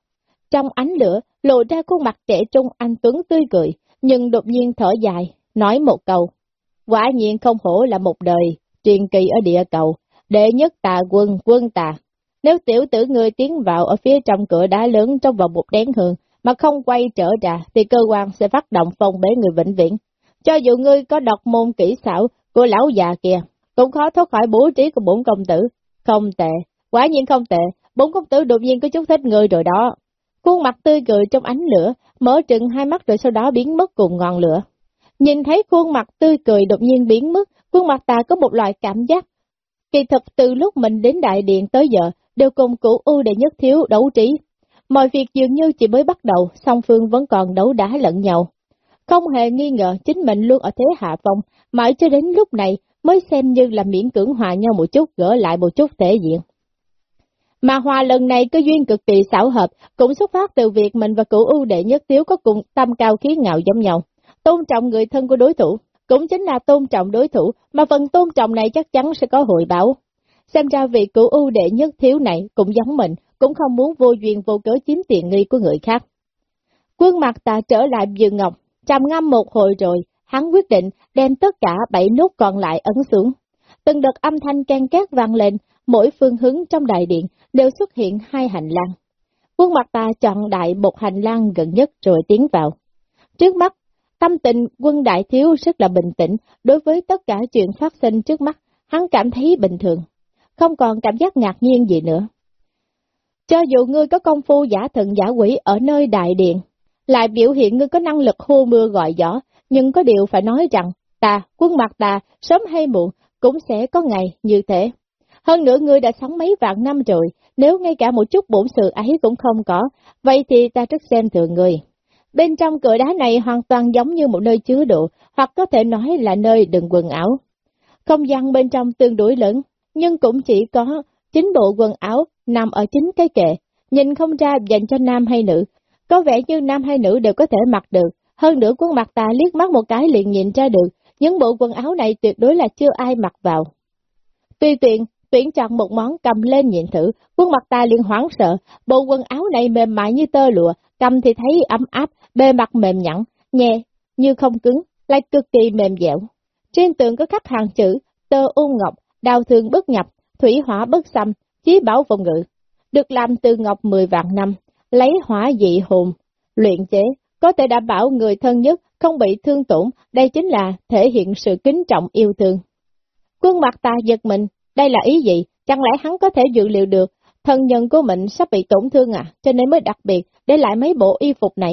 Trong ánh lửa, lộ ra khuôn mặt trẻ trung anh Tuấn tươi cười, nhưng đột nhiên thở dài, nói một câu. Quả nhiên không hổ là một đời, truyền kỳ ở địa cầu, đệ nhất tà quân, quân tà. Nếu tiểu tử người tiến vào ở phía trong cửa đá lớn trong vòng một đén hương, mà không quay trở ra, thì cơ quan sẽ phát động phong bế người vĩnh viễn. Cho dù ngươi có đọc môn kỹ xảo của lão già kia, cũng khó thoát khỏi bố trí của bốn công tử. Không tệ, quả nhiên không tệ, bốn công tử đột nhiên có chút thích người rồi đó. Khuôn mặt tươi cười trong ánh lửa, mở trừng hai mắt rồi sau đó biến mất cùng ngọn lửa. Nhìn thấy khuôn mặt tươi cười đột nhiên biến mất, khuôn mặt ta có một loại cảm giác. Kỳ thực từ lúc mình đến đại điện tới giờ, đều cùng cụ ưu đệ nhất thiếu đấu trí. Mọi việc dường như chỉ mới bắt đầu, song phương vẫn còn đấu đá lẫn nhau. Không hề nghi ngờ chính mình luôn ở thế hạ phong, mãi cho đến lúc này mới xem như là miễn cưỡng hòa nhau một chút, gỡ lại một chút thể diện. Mà hòa lần này có duyên cực kỳ xảo hợp, cũng xuất phát từ việc mình và cửu ưu đệ nhất tiếu có cùng tâm cao khí ngạo giống nhau. Tôn trọng người thân của đối thủ, cũng chính là tôn trọng đối thủ, mà phần tôn trọng này chắc chắn sẽ có hội báo. Xem ra vị cửu ưu đệ nhất thiếu này cũng giống mình, cũng không muốn vô duyên vô cớ chiếm tiện nghi của người khác. Quân mặt ta trở lại giường ngọc, trầm ngâm một hồi rồi, hắn quyết định đem tất cả bảy nút còn lại ấn xuống. Từng đợt âm thanh can két vang lên, mỗi phương hướng trong đại điện đều xuất hiện hai hành lang. Quân mặt ta chọn đại một hành lang gần nhất rồi tiến vào. Trước mắt, tâm tình quân đại thiếu rất là bình tĩnh, đối với tất cả chuyện phát sinh trước mắt, hắn cảm thấy bình thường, không còn cảm giác ngạc nhiên gì nữa. Cho dù ngươi có công phu giả thần giả quỷ ở nơi đại điện, lại biểu hiện ngươi có năng lực hô mưa gọi gió, nhưng có điều phải nói rằng, ta, quân mặt ta, sớm hay muộn, cũng sẽ có ngày như thế. Hơn nữa ngươi đã sống mấy vạn năm rồi, nếu ngay cả một chút bổn sự ấy cũng không có, vậy thì ta rất xem thường người. Bên trong cửa đá này hoàn toàn giống như một nơi chứa đồ, hoặc có thể nói là nơi đựng quần áo. Không gian bên trong tương đối lớn, nhưng cũng chỉ có chính bộ quần áo nằm ở chính cái kệ, nhìn không ra dành cho nam hay nữ, có vẻ như nam hay nữ đều có thể mặc được, hơn nữa quân mặt ta liếc mắt một cái liền nhìn ra được, những bộ quần áo này tuyệt đối là chưa ai mặc vào. Tuy tiện, tuyển chọn một món cầm lên nhìn thử, quân mặt ta liền hoảng sợ, bộ quần áo này mềm mại như tơ lụa, cầm thì thấy ấm áp, bề mặt mềm nhẵn, nhẹ, như không cứng, lại cực kỳ mềm dẻo. Trên tường có khắc hàng chữ, tơ u ngọc, đào thương bất nhập, thủy hỏa bất xâm, chí bảo phòng ngự. Được làm từ ngọc 10 vạn năm, lấy hỏa dị hồn, luyện chế, có thể đảm bảo người thân nhất không bị thương tổn, đây chính là thể hiện sự kính trọng yêu thương. Quân mặt ta giật mình, đây là ý gì, chẳng lẽ hắn có thể dự liệu được, thân nhân của mình sắp bị tổn thương à, cho nên mới đặc biệt để lại mấy bộ y phục này.